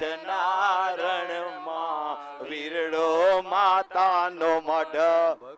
કચ્છના રણમાં વીરડો માતાનો મઢ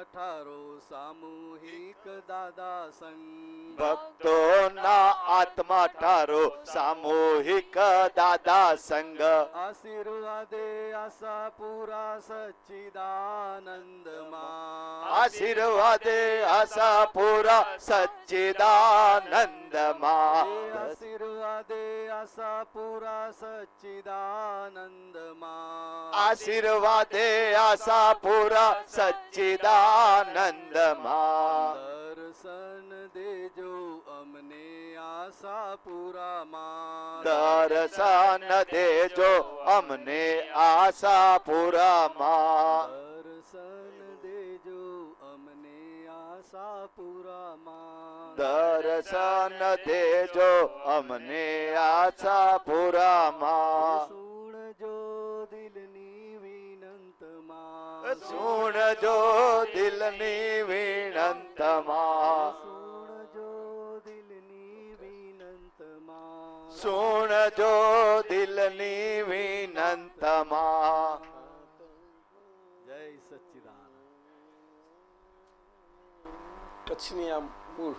આત્મઠારો સામૂહિક દાદા સંગ ભક્તોના આત્મા ઠારો સામૂહિક દાદા સંગ આશીર્વાદે આશાપુરા સચ્ચિદાનંદમાં. આશીર્વાદે આશાપુરા સચ્ચિદાનંદમાં. આશીર્વાદે આશાપુરા સચ્ચિદાનંદમાં. આશીર્વાદે આશાપુરા સચ્ચિદાનંદમાં દર્શન દેજો અમને આશાપુરામાં દર્શન દેજો અમને આશાપુરામાં દર્શન દેજો અમને આશાપુરામાં દર્શન દેજો અમને આશાપુરામાં સુણજો સુણજો દિલની વિનંતમાં સુણજો દિલની વિનંતમાં સુણજો દિલની વિનંતમાં જય સચ્ચિદાનંદ. કચ્છની આ મૂળ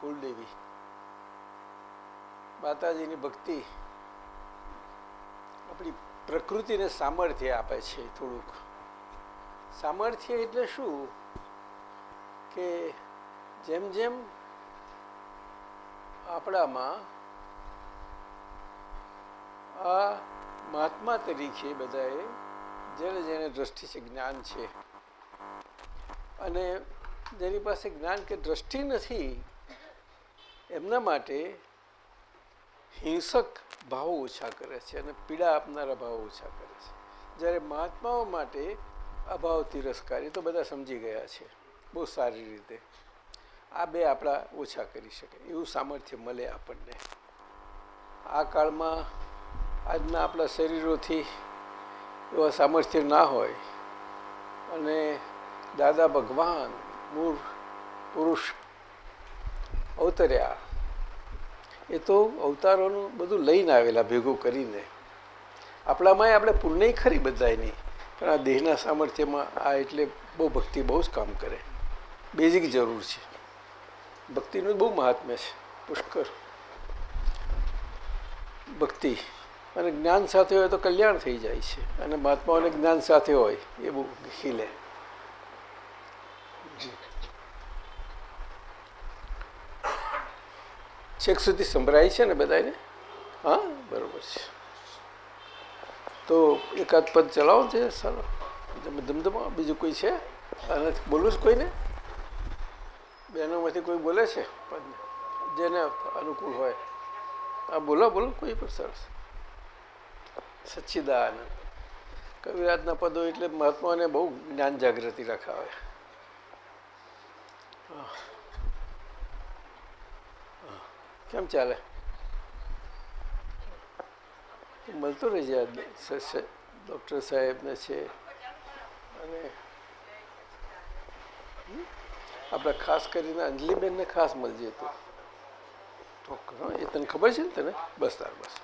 કુલદેવી માતાજીની ભક્તિ. આપણી પ્રકૃતિને સામર્થ્ય આપે છે થોડુંક. સામર્થ્ય એટલે શું? કે જેમ જેમ આપણામાં આ મહાત્મા તરીકે બધાએ જેને જેને દ્રષ્ટિ છે, જ્ઞાન છે. અને જેની પાસે જ્ઞાન કે દ્રષ્ટિ નથી, એમના માટે હિંસક ભાવો ઓછા કરે છે અને પીડા આપનારા ભાવો ઓછા કરે છે. જ્યારે મહાત્માઓ માટે અભાવ તિરસ્કારી તો બધા સમજી ગયા છે. બહુ સારી રીતે. આ બે આપણા ઓછા કરી શકે. એવું સામર્થ્ય મળે આપણને. આ કાળમાં આજના આપણા શરીરોથી એવા સામર્થ્ય ના હોય અને દાદા ભગવાન, મૂળ પુરુષ અવતર્યા એ તો અવતારોનું બધું લઈને આવેલા ભેગું કરીને. આપણામાં આપણે પુણ્ય ખરી બધાયની પણ આ દેહના સામર્થ્યમાં આ એટલે બહુ ભક્તિ બહુ જ કામ કરે. બેઝિક જરૂર છે. ભક્તિનું બહુ મહાત્મ્ય છે. પુષ્કર ભક્તિ અને જ્ઞાન સાથે હોય તો કલ્યાણ થઈ જાય છે. અને મહાત્માઓને જ્ઞાન સાથે હોય, એ બહુ ખીલે. છેક સુધી સંભળાય છે ને બધાને હા, બરોબર છે. તો એકાદ પદ ચલાવો છે સારો તમે ધમધમા બીજું કોઈ છે? આનાથી બોલું છું કોઈને? બહેનોમાંથી કોઈ બોલે છે પદને? જેને અનુકૂળ હોય. આ બોલો બોલો, કોઈ પણ સરસ. સચ્ચિદાનંદ. કવિરાજના પદો એટલે મહાત્માને બહુ જ્ઞાન જાગૃતિ રખાવે. હા. હા. કેમ ચાલે? મળતો જાય ડૉક્ટર સાહેબને છે. અને? આપણે ખાસ કરીને અંજલિબેનને ખાસ મળજે તો. હો, એ તને ખબર છે ને તને? બસ તાર બસ.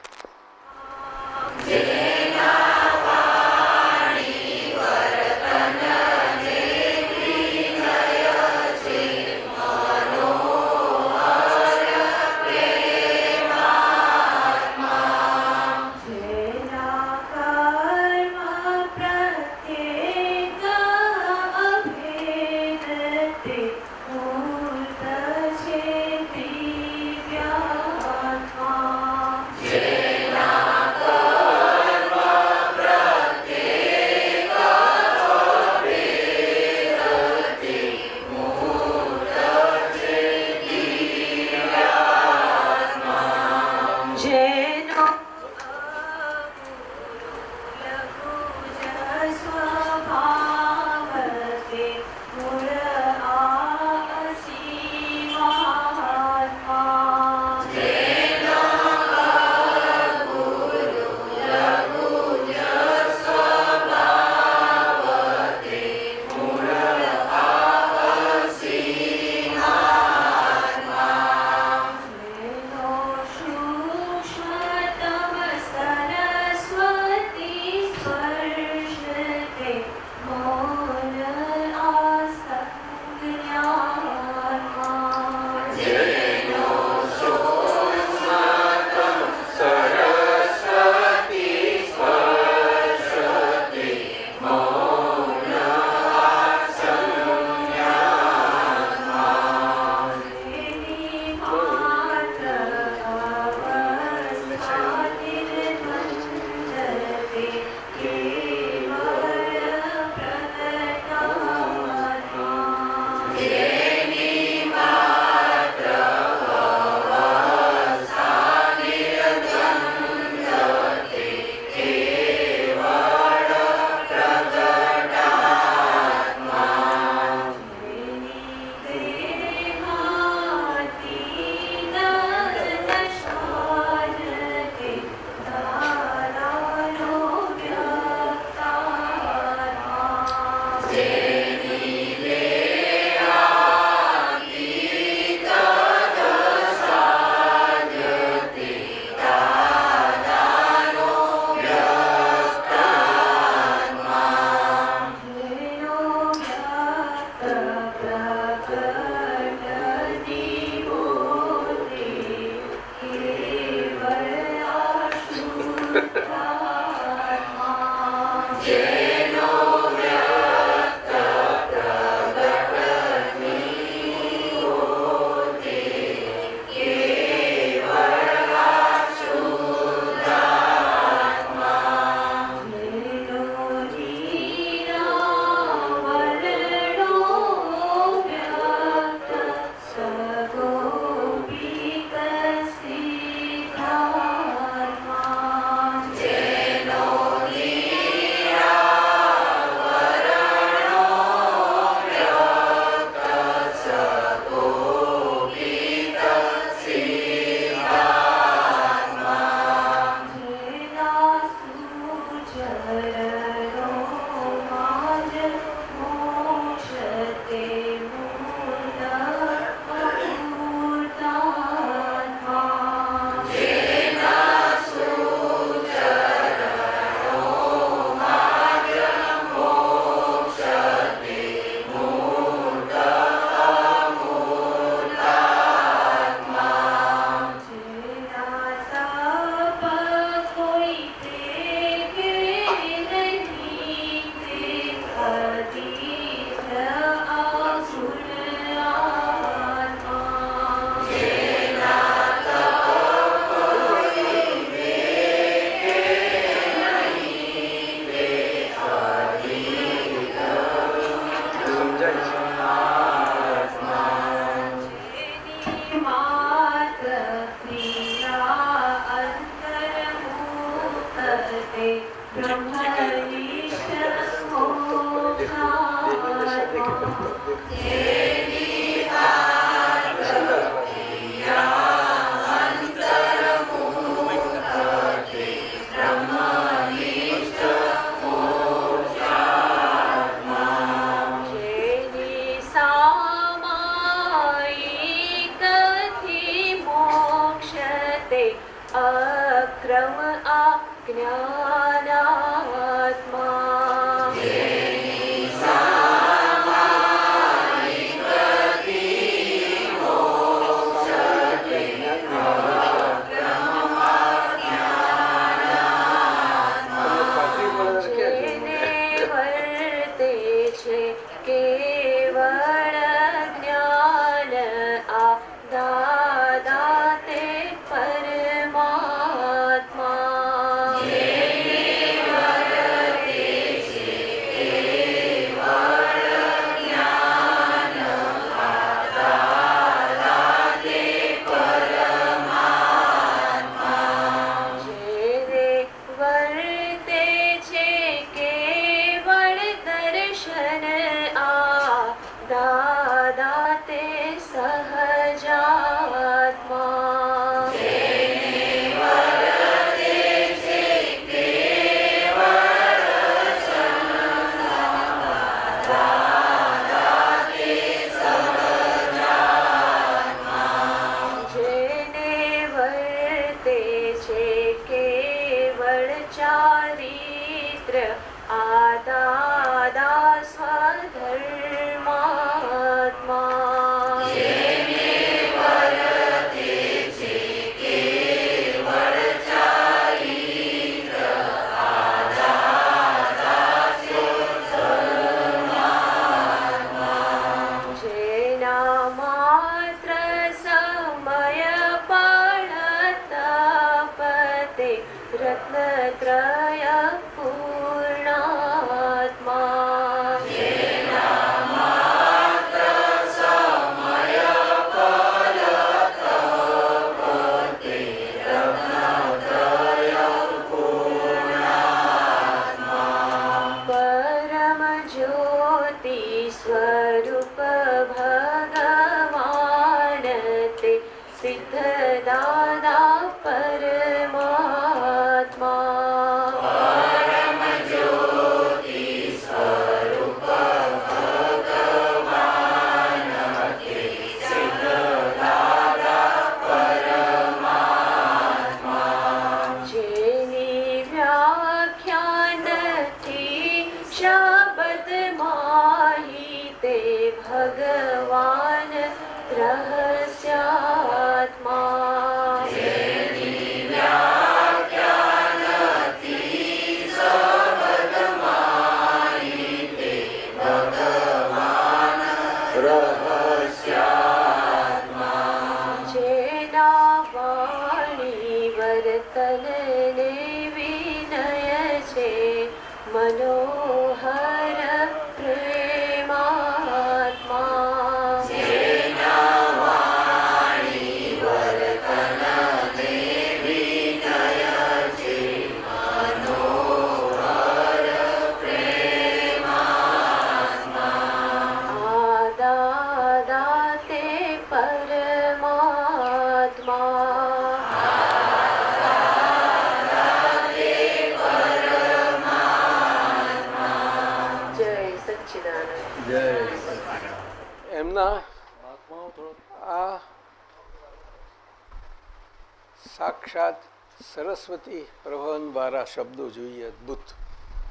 સરસ્વતી પ્રવહન દ્વારા શબ્દો જોઈએ, અદ્ભુત.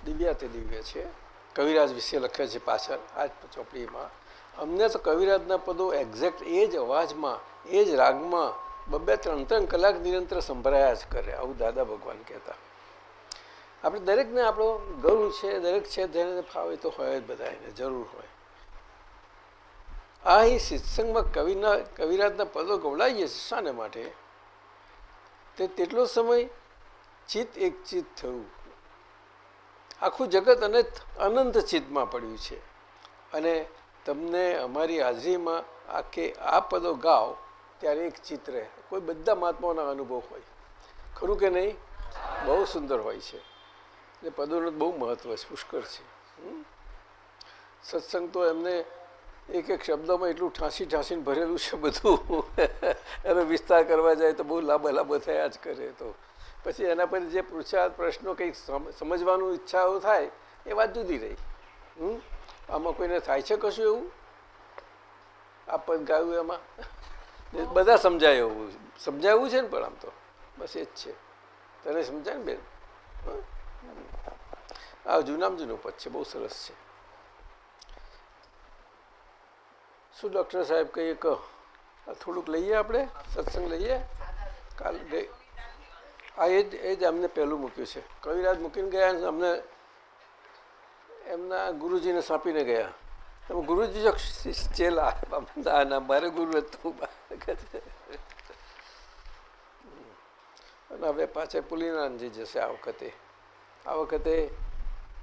દિવ્યાતિ દિવ્ય છે. કવિરાજ વિશે લખે છે પાછળ, આ જ ચોપડીમાં. અમને તો કવિરાજના પદો એક્ઝેક્ટ એ જ અવાજમાં, એ જ રાગમાં બબે ત્રણ ત્રણ કલાક નિરંતર સંભળાયા જ કરે, આવું દાદા ભગવાન કહેતા. આપણે દરેકને આપણો ગૌ છે, દરેક છે, જેને ફાવે તો હોય જ બધા એને જરૂર હોય. આ અહીં સત્સંગમાં કવિના, કવિરાજના પદો ગવડાવીએ છીએ શાને માટે? તે તેટલો સમય ચિત્ત એક ચિત્ત થયું. આખું જગત અને અનંત ચિત્તમાં પડ્યું છે. અને તમને અમારી હાજરીમાં આખે આ પદો ગાઓ, ત્યારે એક ચિત્ર કોઈ બધા મહાત્માઓના અનુભવ હોય. ખરું કે નહીં? બહુ સુંદર હોય છે. એટલે પદોનું બહુ મહત્વ છે. પુષ્કળ છે? સત્સંગ તો એમને એક એક શબ્દમાં એટલું ઠાંસી ઠાંસીને ભરેલું છે બધું. એનો વિસ્તાર કરવા જાય તો બહુ લાંબા લાંબા થયા જ કરે તો. પછી એના પર જે પૂછ્યા, પ્રશ્નો કંઈક સમ- સમજવાનું ઈચ્છાઓ થાય, એ વાત જુદી રહી. હમ? આમાં કોઈને થાય છે કશું એવું? આપણ ગાયું એમાં. બધા સમજાય એવું. સમજાયું છે ને પણ આમ તો. બસ એ જ છે. તને સમજાય ને બેન? આ જૂનામાં જૂનું પદ છે. બહુ સરસ છે. શું ડૉક્ટર સાહેબ કહીએ કહો થોડુંક લઈએ આપણે? સત્સંગ લઈએ? કાલ ગઈ આ એ જ એ જ અમને પહેલું મૂક્યું છે. કવિરાજ મૂકીને ગયા અમને એમના ગુરુજીને સોંપીને ગયા. ગુરુજી જો ચેલા. ના ના, મારે ગુરુ હતું અને હવે પાછા પુલીનાનજી જશે આ વખતે. આ વખતે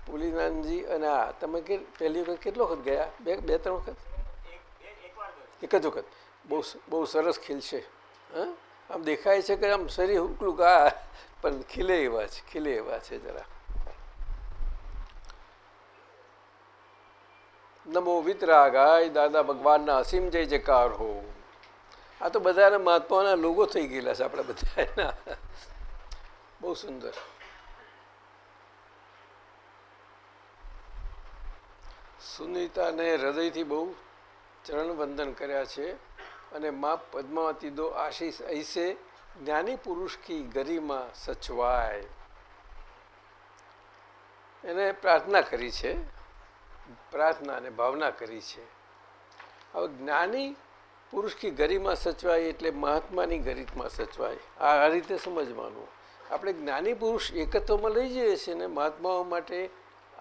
પુલીનાનજી અને આ. તમે કે, પહેલી વખત કેટલો વખત ગયા? બે બે, ત્રણ વખત? એક જ વખત. બહુ સ- બહુ સરસ ખીલશે હા? આમ દેખાય છે કે આમ શરીર હુકલું કા પણ ખીલે એવા છે, ખીલે એવા છે જરા. નમો વિતરાગાય દાદા ભગવાનના અસીમ જય જયકાર હો. આ તો બધાના મહાત્માના લોગો થઈ ગયેલા છે આપણા બધાના. બહુ સુંદર. સુનિતાને હૃદયથી બહુ ચરણ વંદન કર્યા છે અને મા પદ્માવતી દો આશીષ ऐसे જ્ઞાની પુરુષ કી ગરિમા સચવાય. એને પ્રાર્થના કરી છે, પ્રાર્થના અને ભાવના કરી છે. હવે જ્ઞાની પુરુષ કી ગરીમાં સચવાય એટલે મહાત્માની ગરીતમાં સચવાય. આ રીતે સમજવાનું. આપણે જ્ઞાની પુરુષ એકત્વમાં લઈ જઈએ છીએ ને મહાત્માઓ માટે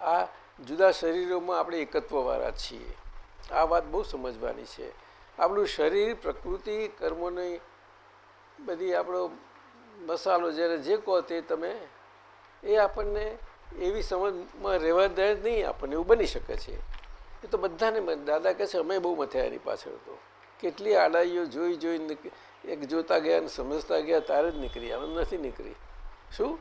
આ જુદા શરીરોમાં આપણે એકત્વવાળા છીએ. આ વાત બહુ સમજવાની છે. આપણું શરીર, પ્રકૃતિ, કર્મોની બધી આપણો મસાલો જ્યારે જે કહો તે તમે, એ આપણને એવી સમજમાં રહેવા દે જ નહીં આપણને એવું બની શકે છે. એ તો બધાને દાદા કહે છે, અમે બહુ મથ્યા એની પાછળ તો કેટલી આડાઈઓ જોઈ જોઈ એક જોતા ગયા અને સમજતા ગયા, તારે જ નીકળી આમ નથી નીકળી. શું?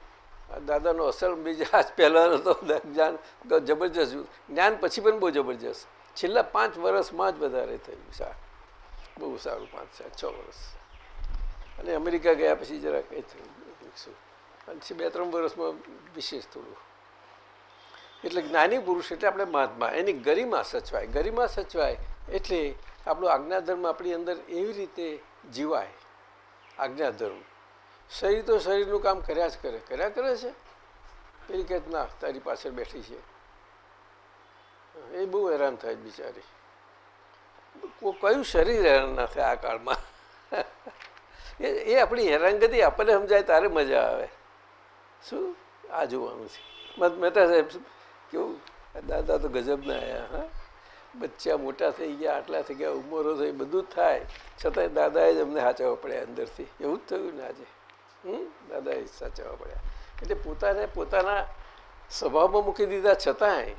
આ દાદાનો અસર બીજા આજ પહેલાંનો તો જ્ઞાન જબરજસ્ત. જ્ઞાન પછી પણ બહુ જબરજસ્ત. છેલ્લા પાંચ વર્ષમાં જ વધારે થયું સારું બહુ સારું પાંચ સાત છ વર્ષ અને અમેરિકા ગયા પછી જરા કંઈ થયું અને બે ત્રણ વર્ષમાં વિશેષ થોડું. એટલે જ્ઞાની પુરુષ એટલે આપણે મહાત્મા, એની ગરિમા સચવાય. ગરિમા સચવાય એટલે આપણો આજ્ઞાધર્મ આપણી અંદર એવી રીતે જીવાય. આજ્ઞાધર્મ. શરીર તો શરીરનું કામ કર્યા જ કરે. કર્યા કરે છે? પેલી કહે ના તારી પાછળ બેઠી છે. એ બહુ હેરાન થાય બિચારી. કયું શરીર હેરાન ના થાય આ કાળમાં? એ એ આપણી હેરાનગતિ આપણને સમજાય તારે મજા આવે. શું? આ જોવાનું છે. મહેતા સાહેબ કેવું? દાદા તો ગજબના આવ્યા હા? બચ્ચા મોટા થઈ ગયા, આટલા થઈ ગયા, ઉંમરો થઈ, બધું જ થાય. છતાંય દાદાએ જ અમને સાચવવા પડ્યા અંદરથી. એવું જ થયું ને આજે. હમ? દાદાએ સાચવવા પડ્યા. એટલે પોતાને પોતાના સ્વભાવમાં મૂકી દીધા છતાંય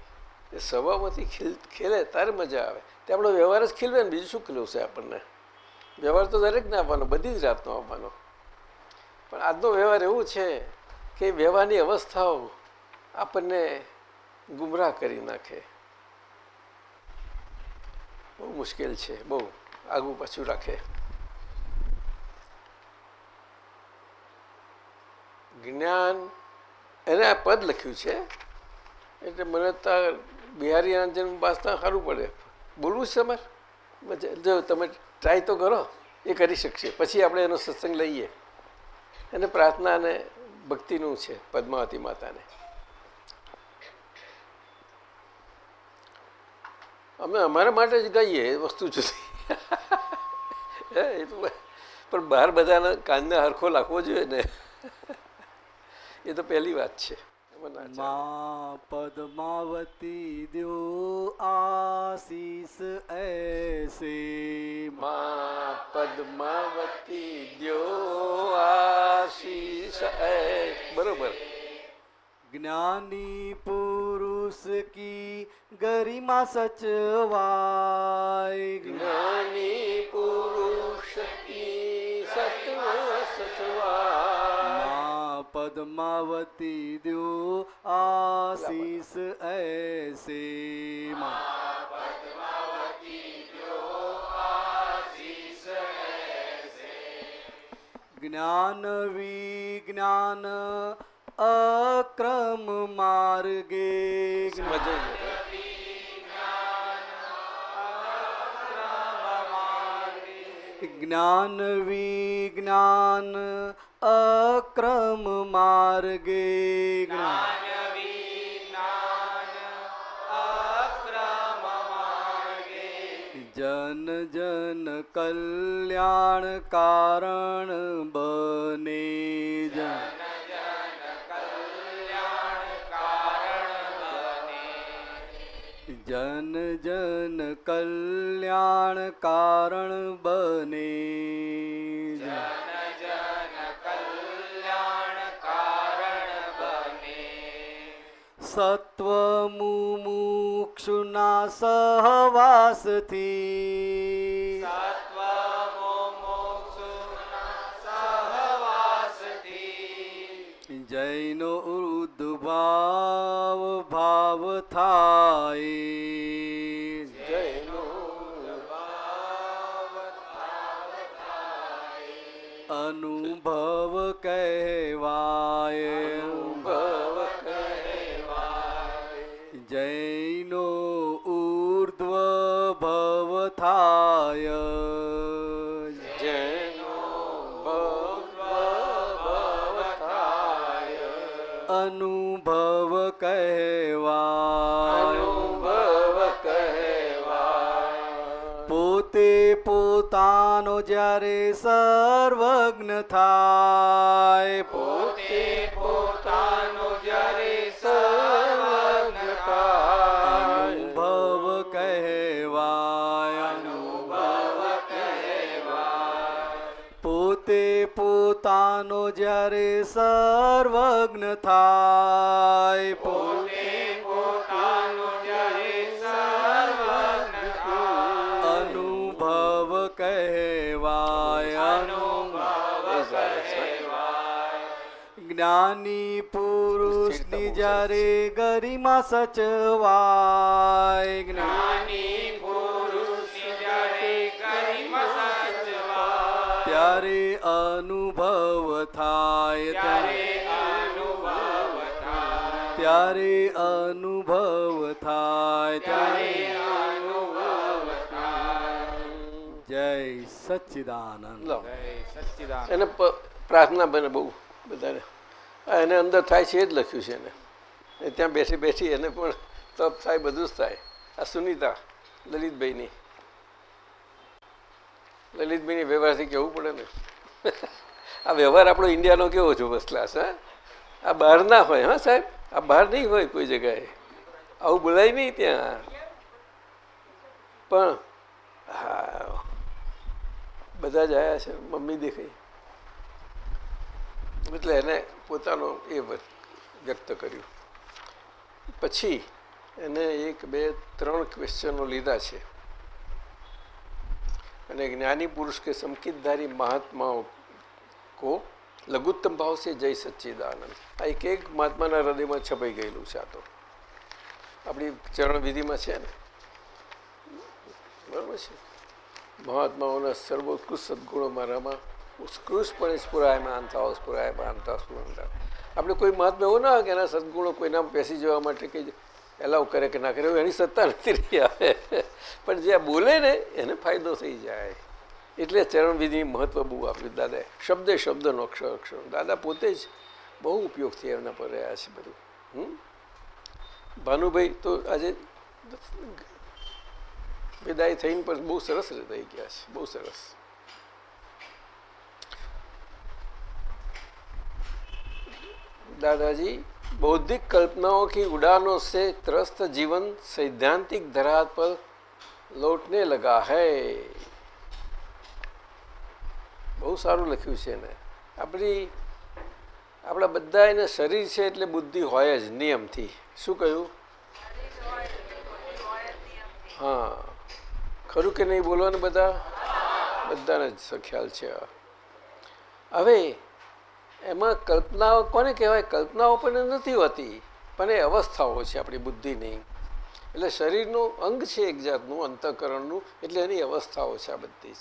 એ સ્વભાવમાંથી ખીલ, ખેલે, તારે મજા આવે. તે આપણો વ્યવહાર જ ખીલવે ને બીજું શું ખીલવશે આપણને? વ્યવહાર તો દરેકને આપવાનો, બધી જ જાતનો આપવાનો. પણ આજનો વ્યવહાર એવું છે કે વ્યવહારની અવસ્થાઓ આપણને ગુમરાહ કરી નાખે. બહુ મુશ્કેલ છે, બહુ. આગું પાછું રાખે. જ્ઞાન, એને આ પદ લખ્યું છે. એટલે મને તો આ બિહારી રંજન વાંચતા સારું પડે. બોલવું છે તમારે? જો તમે ટ્રાય તો કરો. એ કરી શકશે. પછી આપણે એનો સત્સંગ લઈએ. અને પ્રાર્થના અને ભક્તિનું છે, પદ્માવતી માતાને. અમે અમારા માટે જ ગાઈએ એ વસ્તુ જુદી એ તો પણ બહાર બધાના કાનને હરખો લાખવો જોઈએ ને. એ તો પહેલી વાત છે. મા પદ્માવતી દો આશીષ એસે મા પદ્માવતી દો આશીષ એ બરોબર જ્ઞાની પુરુષ કી ગરિમા સચવાય જ્ઞાની પુરુષ મા પદ્માવતી आशीष આશીષ એસે ज्ञान જ્ઞાન વિજ્ઞાન અક્રમ માર્ગે જ્ઞાન મજા જ્ઞાન વિજ્ઞાન અક્રમ માર્ગે જન જન કલ્યાણ કારણ બને જન જન જન કલ્યાણ કારણ બને સત્વ મુમુક્ષુના સહવાસથી જૈનો ઉદ્ભાવ ભાવ થાય જૈનો અનુભવ કહેવાય પોતાનો જ્યારે સર્વજ્ઞ થાય પોતે પોતાનો જ્યારે સર્વજ્ઞ થાય અનુભવ કહેવાય પોતે પોતાનો જ્યારે સર્વજ્ઞ થાય જ્ઞાની પુરુષની જ્યારે ગરિમા સચવાય જ્ઞાની ત્યારે અનુભવ થાય ત્યારે ત્યારે અનુભવ થાય ત્યારે જય સચ્ચિદાનંદ લો એને પ્રાર્થના બને બહુ બધાને. એને અંદર થાય છે એ જ લખ્યું છે એને. ત્યાં બેસી બેસી એને પણ તપ થાય, બધું જ થાય. આ સુનિતા, લલિતભાઈની. લલિતભાઈની વ્યવહારથી કહેવું પડે ને? આ વ્યવહાર આપણો ઇન્ડિયાનો કેવો છે? ફર્સ્ટ ક્લાસ હા? આ બહાર ના હોય, હા સાહેબ? આ બહાર નહીં હોય કોઈ જગ્યાએ. આવું બોલાય નહીં ત્યાં. પણ, હા. બધા જ આવ્યા છે, મમ્મી દેખાઈ એટલે એને પોતાનો એ વ્યક્ત કર્યું. પછી એને એક, બે, ત્રણ ક્વેશ્ચનો લીધા છે. અને જ્ઞાની પુરુષ કે સંકિતધારી મહાત્માઓ કો લઘુત્તમ ભાવ છે જય સચ્ચિદાનંદ. આ એક એક મહાત્માના હૃદયમાં છપાઈ ગયેલું છે આ તો. આપણી ચરણ વિધિમાં છે ને? બરાબર છે? મહાત્માઓના સર્વોત્કૃષ્ટ સદગુણો મારામાં ઉત્કૃષ્ટપણે સ્ફુરાયમાન થાઓ સ્ફુરાયમાન થાઓ સ્ફુરાયમાન આપણે કોઈ મહાત્મા એવું ના કે એના સદગુણો કોઈના બેસી જવા માટે કે એલાવ કરે કે ના કરે એની સત્તા નથી રહી આવે. પણ જે બોલે ને, એને ફાયદો થઈ જાય. એટલે ચરણવિધિ મહત્વ બહુ આપ્યું દાદાએ શબ્દે શબ્દનો અક્ષર અક્ષર દાદા પોતે જ બહુ ઉપયોગથી એમના પર રહ્યા છે બધું. હમ? ભાનુભાઈ તો આજે વિદાય થઈને પણ બહુ સરસ રહી ગયા છે. બહુ સરસ. દાદાજી, બૌદ્ધિક કલ્પનાઓથી ઉડાનો સે ત્રસ્ત જીવન સૈદ્ધાંતિક ધરા પર લોટને લગા હૈ. બહુ સારું લખ્યું છે એને. આપણી, આપણા બધા એને શરીર છે એટલે બુદ્ધિ હોય જ નિયમથી. શું કહ્યું? હા. ખરું કે નહીં બોલવાનું બધા? બધાને જ ખ્યાલ છે. હવે એમાં કલ્પનાઓ, કોને કહેવાય? કલ્પનાઓ પણ નથી હોતી, પણ એ અવસ્થાઓ છે આપણી બુદ્ધિની. એટલે શરીરનું અંગ છે એક જાતનું, અંતઃકરણનું, એટલે એની અવસ્થાઓ છે આ બધી જ.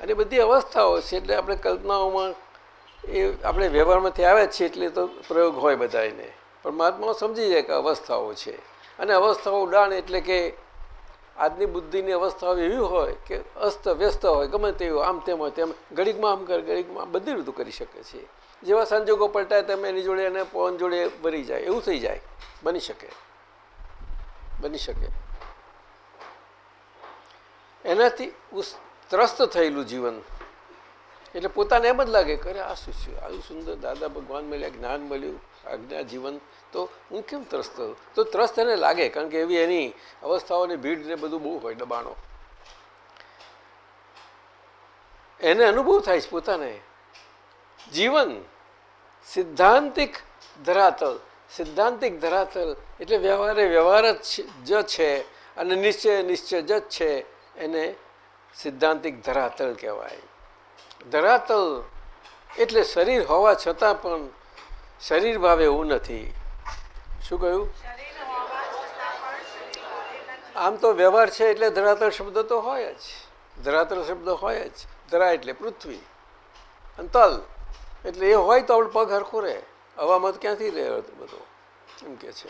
અને બધી અવસ્થાઓ છે એટલે આપણે કલ્પનાઓમાં એ આપણે વ્યવહારમાંથી આવે જ છે એટલે તો પ્રયોગ હોય બધાને પણ મહાત્માઓ સમજી જાય કે અવસ્થાઓ છે. અને અવસ્થાઓ ઉડાણ એટલે કે આજની બુદ્ધિની અવસ્થાઓ એવી હોય કે અસ્ત વ્યસ્ત હોય, ગમે તેવું આમ તેમ હોય તેમ ઘડીકમાં આમ કર, ઘડીકમાં બધી રીતે કરી શકે છે. જેવા સંજોગો પલટાય તેમ એની જોડે અને પવન જોડે ભરી જાય. એવું થઈ જાય. બની શકે. બની શકે. એનાથી ત્રસ્ત થયેલું જીવન. એટલે પોતાને એમ જ લાગે કરે આ શું છે આવું સુંદર દાદા ભગવાન મળ્યા, જ્ઞાન મળ્યું, આજ્ઞા જીવન તો હું કેમ ત્રસ્ત તો ત્રસ્ત એને લાગે, કારણ કે એવી એની અવસ્થાઓની ભીડ ને બધું બહુ હોય દબાણો. એને અનુભવ થાય છે પોતાને. જીવન સિદ્ધાંતિક ધરાતલ સિદ્ધાંતિક ધરાતલ એટલે વ્યવહારે વ્યવહાર જ છે અને નિશ્ચય નિશ્ચય જ છે એને સિદ્ધાંતિક ધરાતલ કહેવાય. ધરાતલ એટલે શરીર હોવા છતાં પણ શરીર ભાવે એવું નથી. શું કહ્યું? આમ તો વ્યવહાર છે એટલે ધરાતળ શબ્દ તો હોય જ. ધરાતળ શબ્દ હોય જ. ધરા એટલે પૃથ્વી. અને તલ એટલે એ હોય તો આપણે પગ હરખો રહે. હવામાં ક્યાંથી રહે બધો? એમ કે છે.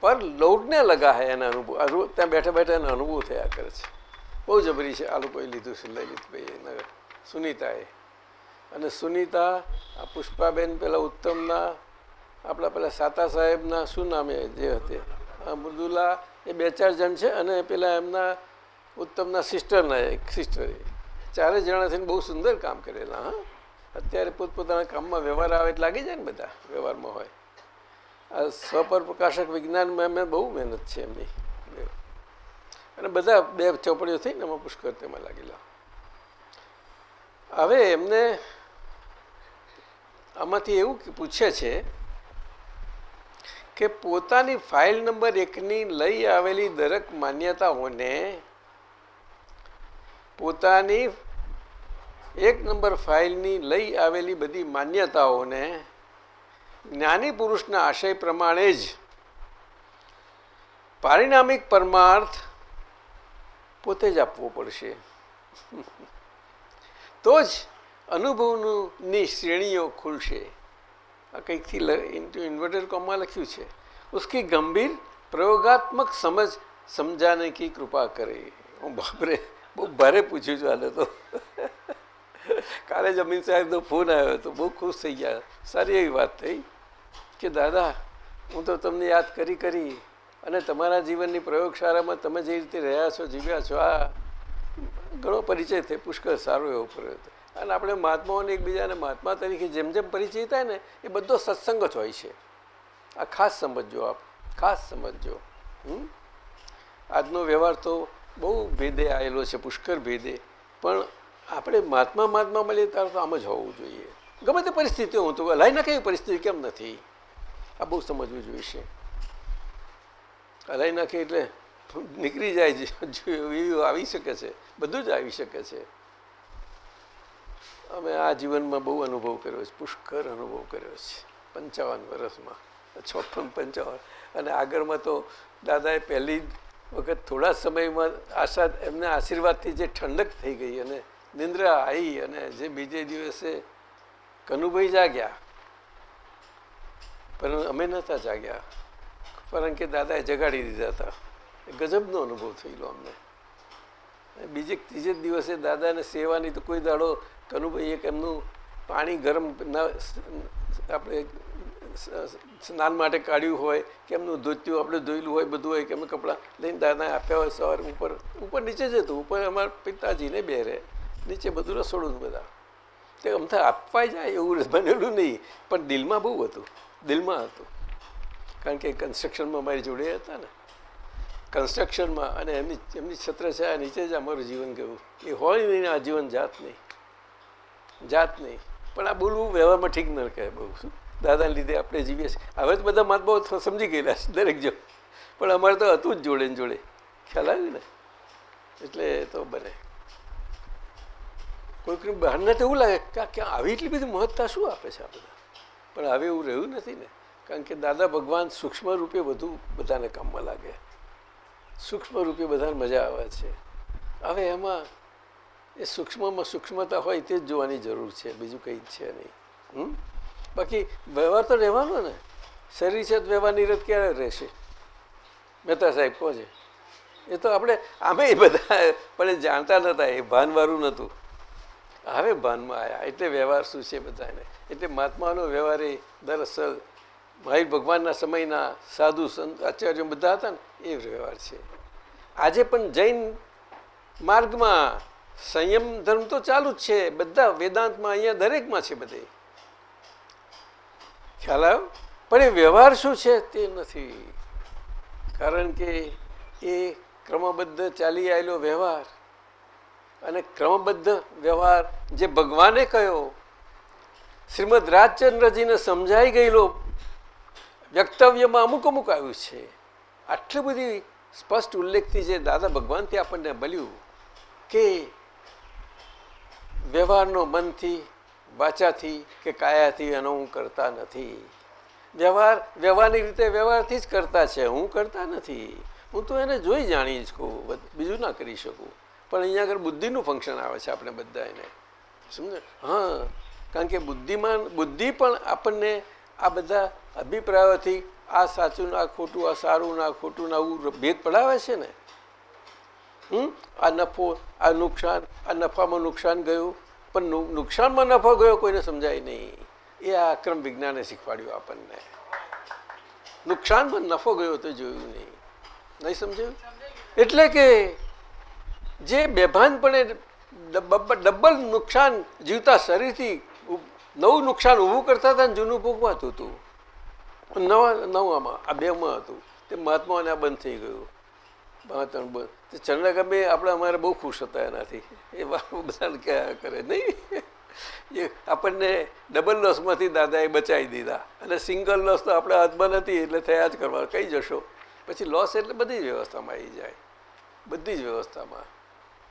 પર લોટને લગા હે એના અનુભવ. ત્યાં બેઠા બેઠા એના અનુભવ થયા કરે છે. બહુ જબરી છે. આ લોકોએ લીધું છે લલિતભાઈ એના સુનીતાએ. અને સુનીતા, આ પુષ્પાબેન પેલા ઉત્તમના આપણા પેલા સાતા સાહેબના શું નામે જે હતી? મૃદુલા એ બે ચાર જણ છે અને પેલા એમના ઉત્તમના સિસ્ટરના એક સિસ્ટર ચારે જણા થઈને બહુ સુંદર કામ કરેલા, હા. અત્યારે પોતપોતાના કામમાં વ્યવહાર આવે એટલે લાગી જાય ને બધા વ્યવહારમાં હોય. આ સ્વપર પ્રકાશક વિજ્ઞાનમાં એમ બહુ મહેનત છે એમની. અને બધા બે ચોપડીઓ થઈને એમાં પુષ્કર તેમાં લાગેલા. હવે એમને આમાંથી એવું પૂછે છે કે પોતાની ફાઇલ નંબર એકની લઈ આવેલી દરેક માન્યતાઓને પોતાની એક નંબર ફાઇલની લઈ આવેલી બધી માન્યતાઓને જ્ઞાની પુરુષના આશય પ્રમાણે જ પારિણામિક પરમાર્થ પોતે જ આપવો પડશે. તો જ અનુભવનું શ્રેણીઓ ખુલશે. કંઈકથી ઇન્વર્ટેડ કોમમાં લખ્યું છે. ઉસકી ગંભીર પ્રયોગાત્મક સમજ સમજાને કી કૃપા કરે. હું બાપરે બહુ ભારે પૂછ્યું છું આને તો. કાલે જમીન સાહેબનો ફોન આવ્યો તો બહુ ખુશ થઈ ગયા. સારી એવી વાત થઈ કે, દાદા, હું તો તમને યાદ કરી કરી અને તમારા જીવનની પ્રયોગશાળામાં તમે જે રીતે રહ્યા છો, જીવ્યા છો, આ ઘણો પરિચય થયો. પુષ્કળ સારો એવો પ્રયોગ અને આપણે મહાત્માઓને એકબીજાને મહાત્મા તરીકે જેમ જેમ પરિચય થાય ને, એ બધો સત્સંગ જ હોય છે. આ ખાસ સમજજો આપ, ખાસ સમજજો હમ? આજનો વ્યવહાર તો બહુ ભેદે આવેલો છે, પુષ્કળ ભેદે. પણ આપણે મહાત્મા મહાત્મા મળીએ ત્યારે તો આમ જ હોવું જોઈએ. ગમે તે પરિસ્થિતિઓ હું તો અલાઈ ના એવી પરિસ્થિતિ, કેમ નથી? આ બહુ સમજવું જોઈશે હલાઈ નાખે એટલે નીકળી જાય એવું આવી શકે છે, બધું જ આવી શકે છે. અમે આ જીવનમાં બહુ અનુભવ કર્યો છે પુષ્કર અનુભવ કર્યો છે, પંચાવન વર્ષમાં છપ્પન પંચાવન. અને આગળમાં તો દાદાએ પહેલી વખત થોડા સમયમાં આશા, એમના આશીર્વાદથી જે ઠંડક થઈ ગઈ અને નિંદ્રા આવી અને જે બીજે દિવસે કનુભાઈ જાગ્યા. પરંતુ અમે નહોતા જાગ્યા કે દાદાએ જગાડી દીધા હતા. ગજબનો અનુભવ થયેલો અમને. બીજે ત્રીજે દિવસે દાદાને સેવાની તો કોઈ દાડો કનુભાઈ એક એમનું પાણી ગરમ આપણે સ્નાન માટે કાઢ્યું હોય કે એમનું ધોત્યું આપણે ધોયેલું હોય બધું હોય કે એમ કપડાં લઈને દાદાએ આપ્યા હોય સવારે ઉપર ઉપર નીચે જ હતું. ઉપર અમારા પિતાજીને બે રહે નીચે બધું રસોડું બધા. તે અમથા આપવા જાય એવું બનેલું નહીં. પણ દિલમાં બહુ હતું. દિલમાં હતું. કારણ કે કન્સ્ટ્રક્શનમાં મારી જોડે હતા ને. કન્સ્ટ્રક્શનમાં અને એમની એમની છત્રછાયા નીચે જ અમારું જીવન ગયું એ હોય નહીં આ જીવન જાત નહીં. જાત નહીં. પણ આ બોલવું વ્યવહારમાં ઠીક ન કહે બહુ, શું? દાદાને લીધે આપણે જીવીએ છીએ. હવે જ બધા મહાત્માઓ સમજી ગયેલા છે, દરેક જો. પણ અમારે તો હતું જ જોડે જોડે. ખ્યાલ આવ્યું ને? એટલે તો બને. કોઈક બહારને તો એવું લાગે કે ક્યાં આવી એટલી બધી મહત્તા શું આપે છે આ પણ હવે એવું રહ્યું નથી ને. કારણ કે દાદા ભગવાન સૂક્ષ્મ રૂપે વધુ બધાને કામમાં લાગે. સૂક્ષ્મ રૂપે બધાને મજા આવે છે. હવે એમાં એ સૂક્ષ્મમાં સૂક્ષ્મતા હોય તે જ જોવાની જરૂર છે, બીજું કંઈ છે નહીં. બાકી વ્યવહાર તો રહેવાનો ને. શરીર છે તો વ્યવહાર નિરત ક્યારે રહેશે? મહેતા સાહેબ, કહો છે. એ તો આપણે આમે બધા, પણ જાણતા નહોતા, એ ભાનવાળું નહોતું. હવે ભાનમાં આવ્યા એટલે વ્યવહાર શું છે બધાને? એટલે મહાત્માનો વ્યવહાર એ દરઅસલ મહાવીર ભગવાનના સમયના સાધુ સંત આચાર્યો બધા હતા ને, એ વ્યવહાર છે. આજે પણ જૈન માર્ગમાં સંયમ ધર્મ તો ચાલુ જ છે, બધા વેદાંતમાં અહીંયા દરેકમાં છે બધે. ખ્યાલ આવ્યો? પણ એ વ્યવહાર શું છે તે નથી. કારણ કે એ ક્રમબદ્ધ ચાલી આવેલો વ્યવહાર અને ક્રમબદ્ધ વ્યવહાર જે ભગવાને કહ્યો, શ્રીમદ રાજચંદ્રજીને સમજાઈ ગયેલો વ્યક્તવ્યમાં અમુક અમુક આવ્યું છે. આટલી બધી સ્પષ્ટ ઉલ્લેખથી જે દાદા ભગવાનથી આપણને મળ્યું કે વ્યવહારનો મનથી, વાચાથી કે કાયાથી એનો હું કરતા નથી. વ્યવહાર, વ્યવહારની રીતે વ્યવહારથી જ કરતા છે, હું કરતા નથી. હું તો એને જોઈ જાણી કહું બીજું ના કરી શકું. પણ અહીંયા આગળ બુદ્ધિનું ફંક્શન આવે છે આપણે બધા એને સમજે હા, કારણ કે બુદ્ધિમાન, બુદ્ધિ પણ આપણને આ બધા અભિપ્રાયોથી આ સાચું ના ખોટું, આ સારું ના ખોટું આવું ભેદ પડાવે છે ને? હમ? આ નફો, આ નુકસાન, આ નફામાં નુકસાન ગયું. પણ નુકસાનમાં નફો ગયો કોઈને સમજાય નહીં. એ આ અક્રમ વિજ્ઞાને શીખવાડ્યું આપણને. નુકસાનમાં નફો ગયો તો જોયું નહીં. નહીં સમજાયું? એટલે કે જે બેભાનપણે ડબ્બલ નુકસાન જીવતા શરીરથી નવું નુકસાન ઊભું કરતા હતા જૂનું ભોગવાતું હતું. નવા નવામાં, આ બેમાં હતું. તે મહાત્માઓને આ બંધ થઈ ગયું. મહાત્મા બંધ તે ચંદ્રકાબે આપણે અમારે બહુ ખુશ હતા એનાથી. એ બધાને કયા કરે, નહીં? એ આપણને ડબલ લોસમાંથી દાદાએ બચાવી દીધા. અને સિંગલ લોસ તો આપણા હાથમાં નથી, એટલે થયા જ કરવા. કઈ જશો? પછી લોસ એટલે બધી જ વ્યવસ્થામાં આવી જાય. બધી જ વ્યવસ્થામાં.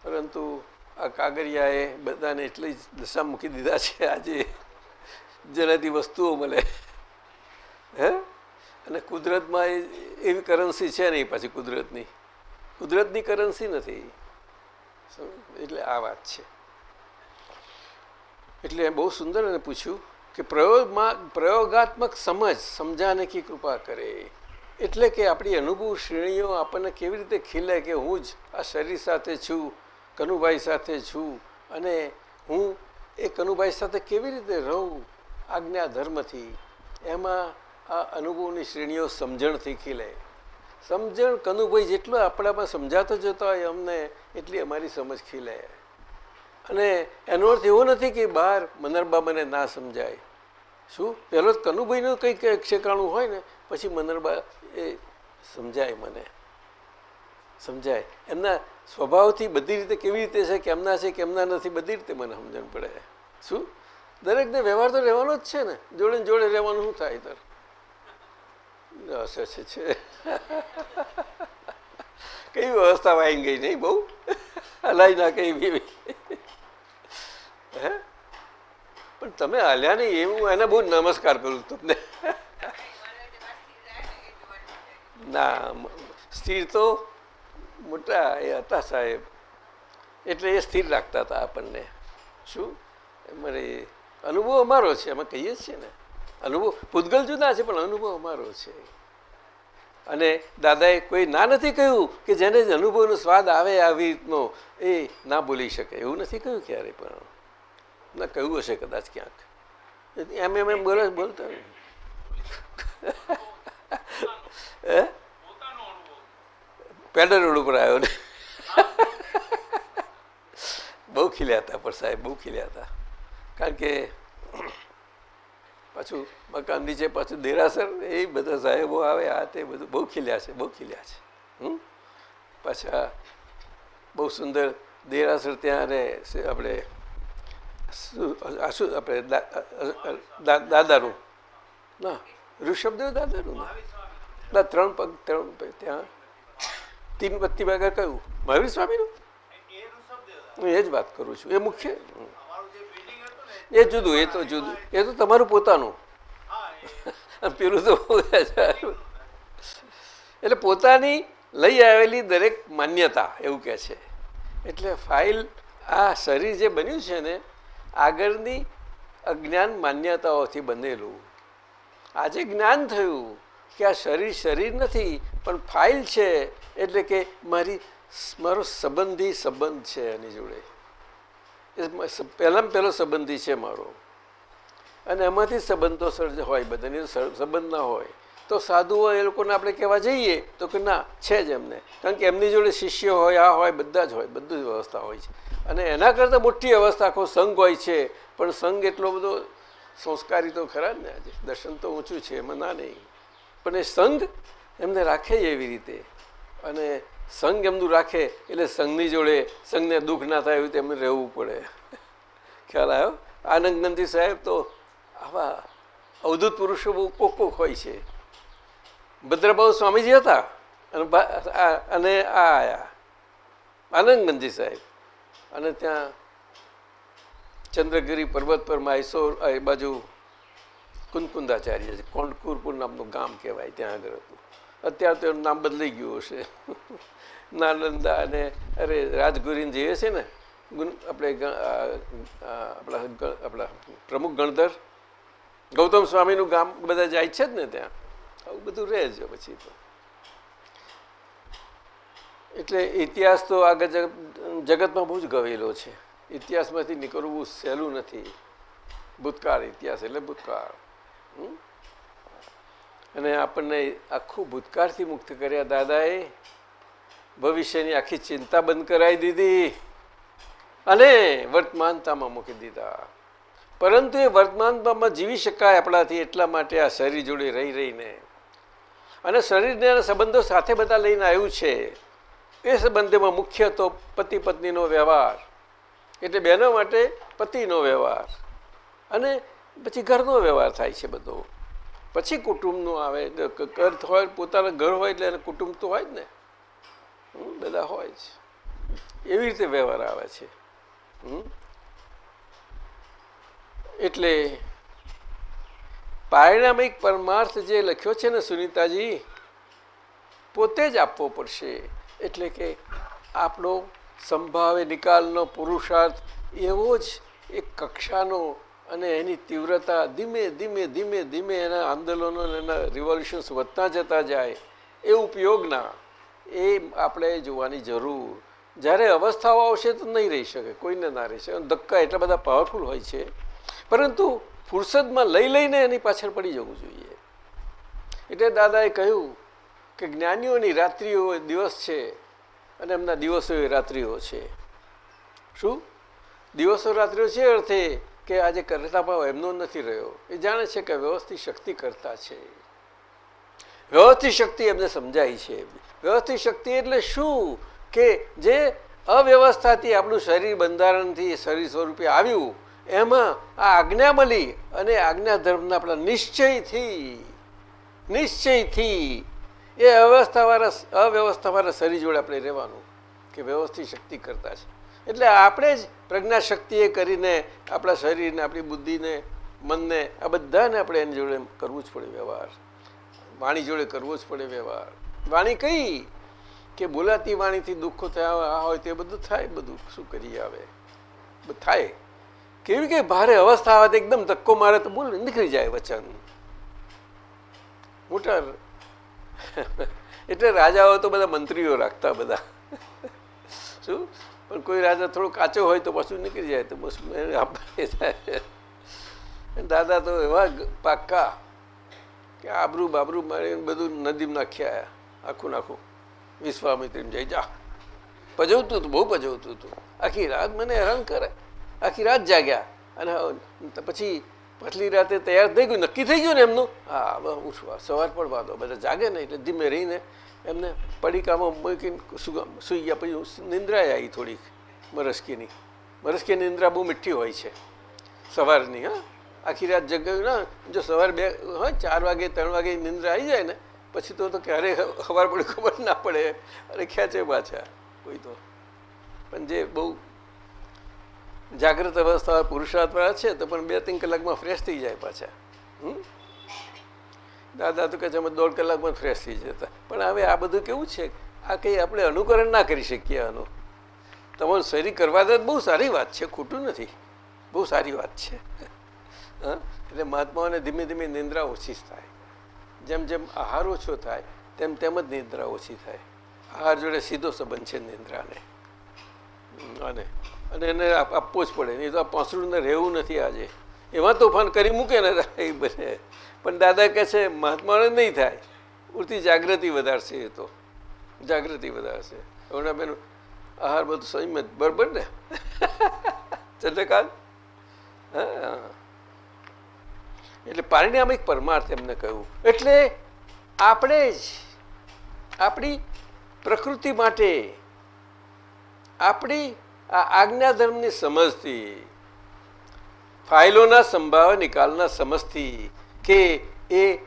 પરંતુ આ કાગરિયાએ બધાને એટલી જ દશા મૂકી દીધા છે આજે. જેનાથી વસ્તુઓ મળે. હે? અને કુદરતમાં એવી કરન્સી છે નહીં પાછી કુદરતની. કુદરતની કરન્સી નથી. એટલે આ વાત છે. એટલે બહુ સુંદર એને પૂછ્યું કે પ્રયોગમાં, પ્રયોગાત્મક સમજ સમજાને કી કૃપા કરે? એટલે કે આપણી અનુભવ શ્રેણીઓ આપણને કેવી રીતે ખીલે કે હું જ આ શરીર સાથે છું, કનુભાઈ સાથે છું, અને હું એ કનુભાઈ સાથે કેવી રીતે રહું આજ્ઞા ધર્મથી? એમાં આ અનુભવની શ્રેણીઓ સમજણથી ખીલે સમજણ કનુભાઈ જેટલો આપણામાં સમજાતો જતો હોય અમને એટલી અમારી સમજ ખીલે અને એનો અર્થ એવો નથી કે બહાર મનરબા મને ના સમજાય. શું? પહેલો કનુભાઈનું કંઈક ક્ષેકાણું હોય ને, પછી મનરબા એ સમજાય મને. સમજાય. એમના સ્વભાવથી બધી રીતે કેવી રીતે છે કેમના છે કેમના નથી, બધી રીતે મને સમજણ પડે. શું? દરેકને વ્યવહાર તો રહેવાનો જ છે ને. જોડે જોડે રહેવાનું શું થાય તર છે કઈ વ્યવસ્થા વાઈ ગઈ નહીં, બહુ? હલાઈ ના કઈ બી. પણ તમે હાલ્યા નહીં, એવું એને બહુ નમસ્કાર કરું તમને. ના સ્થિર તો મોટા એ હતા સાહેબ. એટલે એ સ્થિર રાખતા હતા આપણને. શું? અમારે અનુભવ અમારો છે, અમે કહીએ છીએ ને. અનુભવ પૂતગલ જુદા છે, પણ અનુભવ અમારો છે. અને દાદાએ કોઈ ના નથી કહ્યું કે જેને જ અનુભવનો સ્વાદ આવે આવી રીતનો, એ ના બોલી શકે. એવું નથી કહ્યું ક્યારે પણ. ના કહ્યું હશે કદાચ ક્યાંક. એમ એમ એમ બોલે, બોલતા. પેડલ રોડ ઉપર આવ્યો ને. બહુ ખીલ્યા હતા પણ સાહેબ, બહુ ખીલ્યા હતા. કારણ કે પાછું મકાન નીચે પાછું દેરાસર, એ બધા સાહેબો આવે, આ તે બધું બહુ ખીલ્યા છે, બહુ ખીલ્યા છે. હમ? પાછા બહુ સુંદર દેરાસર ત્યાં રહે આપણે. શું આપણે દાદાનું? ના, ઋષભદેવ દાદાનું ના? ત્રણ પગ, ત્રણ ત્યાં. તીન બત્તી વાગ્યા કયું? મહાવીર સ્વામીનું? હું એ જ વાત કરું છું, એ મુખ્ય. એ જુદું એ તો જુદું. એ તો તમારું પોતાનું. પેલું તો એટલે પોતાની લઈ આવેલી દરેક માન્યતા એવું કહે છે. એટલે ફાઇલ આ શરીર જે બન્યું છે ને આગળની અજ્ઞાન માન્યતાઓથી બનેલું. આજે જ્ઞાન થયું કે આ શરીર શરીર નથી પણ ફાઇલ છે. એટલે કે મારી મારો સંબંધી સંબંધ છે એની જોડે. એ પહેલામાં પહેલો સંબંધી છે મારો. અને એમાંથી સંબંધો સર્જ હોય, બધાની સંબંધ ના હોય. તો સાધુઓ એ લોકોને આપણે કહેવા જઈએ તો કે ના, છે જ એમને. કારણ કે એમની જોડે શિષ્ય હોય, આ હોય, બધા જ હોય, બધું જ વ્યવસ્થા હોય છે. અને એના કરતાં મોટી અવસ્થા આખો સંઘ હોય છે. પણ સંઘ એટલો બધો સંસ્કારી તો ખરા ને આજે. દર્શન તો ઊંચું છે, એમાં ના નહીં. પણ એ સંઘ એમને રાખે એવી રીતે. અને સંઘ એમનું રાખે એટલે સંઘની જોડે સંઘને દુઃખ ના થાય એવું તેમને રહેવું પડે. ખ્યાલ આવ્યો? આનંદ નંદી સાહેબ તો આવા અવધૂત પુરુષો બહુ કોક કોક હોય છે. ભદ્રભાઉ સ્વામીજી હતા અને અને આ આયા. આનંદગંજી સાહેબ. અને ત્યાં ચંદ્રગીરી પર્વત પર માયસોર એ બાજુ કુંદકુંદાચાર્ય છે, કોંડકુરપુર નામનું ગામ કહેવાય, ત્યાં આગળ હતું. અત્યારે તો એનું નામ બદલાઈ ગયું હશે. નાલંદા અને અરે રાજગુરીન જે છે ને આપણે આપણા આપણા પ્રમુખ ગણધર ગૌતમ સ્વામીનું ગામ બધા જાય છે જ ને ત્યાં. આવું બધું રહે છે પછી તો. એટલે ઇતિહાસ તો આગળ જગતમાં બહુ જ ગવેલો છે. ઇતિહાસમાંથી નીકળવું સહેલું નથી. ભૂતકાળ, ઇતિહાસ એટલે ભૂતકાળ. હમ? અને આપણને આખું ભૂતકાળથી મુક્ત કર્યા દાદાએ ભવિષ્યની આખી ચિંતા બંધ કરાવી દીધી અને વર્તમાનતામાં મૂકી દીધા. પરંતુ એ વર્તમાનતામાં જીવી શકાય આપણાથી એટલા માટે આ શરીર જોડે રહી રહીને. અને શરીરને સંબંધો સાથે બધા લઈને આવ્યું છે. એ સંબંધમાં મુખ્ય તો પતિ પત્નીનો વ્યવહાર, એટલે બહેનો માટે પતિનો વ્યવહાર અને પછી ઘરનો વ્યવહાર થાય છે બધો. પછી કુટુંબનો આવે. ઘર હોય, પોતાના ઘર હોય એટલે એને કુટુંબ તો હોય જ ને. બધા હોય જ. એવી રીતે વ્યવહાર આવે છે. એટલે પારિણામિક પરમાર્થ જે લખ્યો છે ને સુનીતાજી, પોતે જ આપવો પડશે. એટલે કે આપણો સંભાવે નિકાલનો પુરુષાર્થ એવો જ એક કક્ષાનો અને એની તીવ્રતા ધીમે ધીમે ધીમે ધીમે એના આંદોલનો એના રિવોલ્યુશન્સ વધતા જતા જાય એ ઉપયોગના એ આપણે જોવાની જરૂર. જ્યારે અવસ્થાઓ આવશે તો નહીં રહી શકે, કોઈને ના રહી શકે. ધક્કા એટલા બધા પાવરફુલ હોય છે. પરંતુ ફુરસદમાં લઈ લઈને એની પાછળ પડી જવું જોઈએ. એટલે દાદાએ કહ્યું કે જ્ઞાનીઓની રાત્રિઓ દિવસ છે અને એમના દિવસો એ રાત્રિઓ છે. શું? દિવસો રાત્રિઓ છે અર્થે કે આજે કરતા ભાવ એમનો નથી રહ્યો. એ જાણે છે કે વ્યવસ્થિત શક્તિ કરતા છે. વ્યવસ્થિત શક્તિ એમને સમજાય છે. વ્યવસ્થિત શક્તિ એટલે શું? કે જે અવ્યવસ્થાથી આપણું શરીર બંધારણથી શરીર સ્વરૂપે આવ્યું, એમાં આ આજ્ઞા મળી અને આજ્ઞા ધર્મના આપણા નિશ્ચયથી નિશ્ચયથી એ અવ્યવસ્થાવાળા અવ્યવસ્થાવાળા શરીર જોડે આપણે રહેવાનું, કે વ્યવસ્થિત શક્તિ કરતા છે. એટલે આપણે જ પ્રજ્ઞા શક્તિએ કરીને આપણા શરીરને, આપણી બુદ્ધિને, મનને, આ બધાને આપણે એની જોડે કરવું જ પડે વ્યવહાર. વાણી જોડે કરવો જ પડે વ્યવહાર. વાણી કઈ? કે બોલાતી વાણીથી દુઃખો થયા આ હોય તે બધું થાય, બધું શું કરી આવે? થાય. કેવી કે ભારે અવસ્થા આવે, એકદમ ધક્કો મારે તો બોલ નીકળી જાય વચન. મોટર. એટલે રાજાઓ તો બધા મંત્રીઓ રાખતા બધા. શું? પણ કોઈ રાજા થોડો કાચો હોય તો પાછું નીકળી જાય તો બસ દાદા તો એવા પાક્કા કે આબરૂ બાબરું મારી બધું નદીમાં નાખ્યા આખું નાખું વિશ્વામિત્રી જઈ જા. પજવતું હતું બહુ પજવતું હતું આખી રાત મને હેરાન કરે. આખી રાત જાગ્યા. અને પછી પછલી રાતે તૈયાર થઈ ગયું. નક્કી થઈ ગયું ને એમનું? હા ઉઠવા. સવાર પણ વાંધો. બધા જાગે ને એટલે ધીમે રહીને એમને પડીકામાં મૂકીને સુઈ ગયા. પછી નિંદ્રાએ આવી થોડીક મરસકીની. મરસકીની નિંદ્રા બહુ મીઠી હોય છે સવારની, હા. આખી રાત જગાવ્યું ના, જો સવાર બે, હા, ચાર વાગે, ત્રણ વાગે નિંદ્રા આવી જાય ને, પછી તો તો ક્યારે ખબર પડે ખબર ના પડે. અરે ખેંચે પાછા કોઈ તો. પણ જે બહુ જાગૃત અવસ્થા પુરુષાર્થવાળા છે, તો પણ બે, ત્રણ કલાકમાં ફ્રેશ થઈ જાય પાછા. હમ? દાદા તો કહે છે, અમે દોઢ કલાકમાં ફ્રેશ થઈ જતા. પણ હવે આ બધું કેવું છે? આ કંઈ આપણે અનુકરણ ના કરી શકીએ આનું. તમારું શરીર કરવા દે બહુ સારી વાત છે, ખોટું નથી. બહુ સારી વાત છે. એટલે મહાત્માઓને ધીમે ધીમે નિંદ્રા ઓછી થાય. જેમ જેમ આહાર ઓછો થાય, તેમ તેમ જ નિંદ્રા ઓછી થાય. આહાર જોડે સીધો સંબંધ છે નિંદ્રાને. અને અને એને આપવો જ પડે. નહીં તો આ પાંસળુંને રહેવું નથી આજે. એમાં તોફાન કરી મૂકે ને એ બને. પણ દાદા કહે છે, મહાત્માને નહીં થાય. ઉડતી જાગૃતિ વધારશે એ તો. જાગૃતિ વધારશે. અરુણાબેન બેન આહાર બધું સંયમિત. બરોબર ને? ચંદ્રકાંત? હા. એટલે પારિણામિક પરમાર્થ એમને કહ્યું. એટલે આપણે જ આપણી પ્રકૃતિ માટે, આપણી આ આજ્ઞાધર્મની સમજથી, ફાઇલોના સંભાવ નિકાલના સમજથી કે એ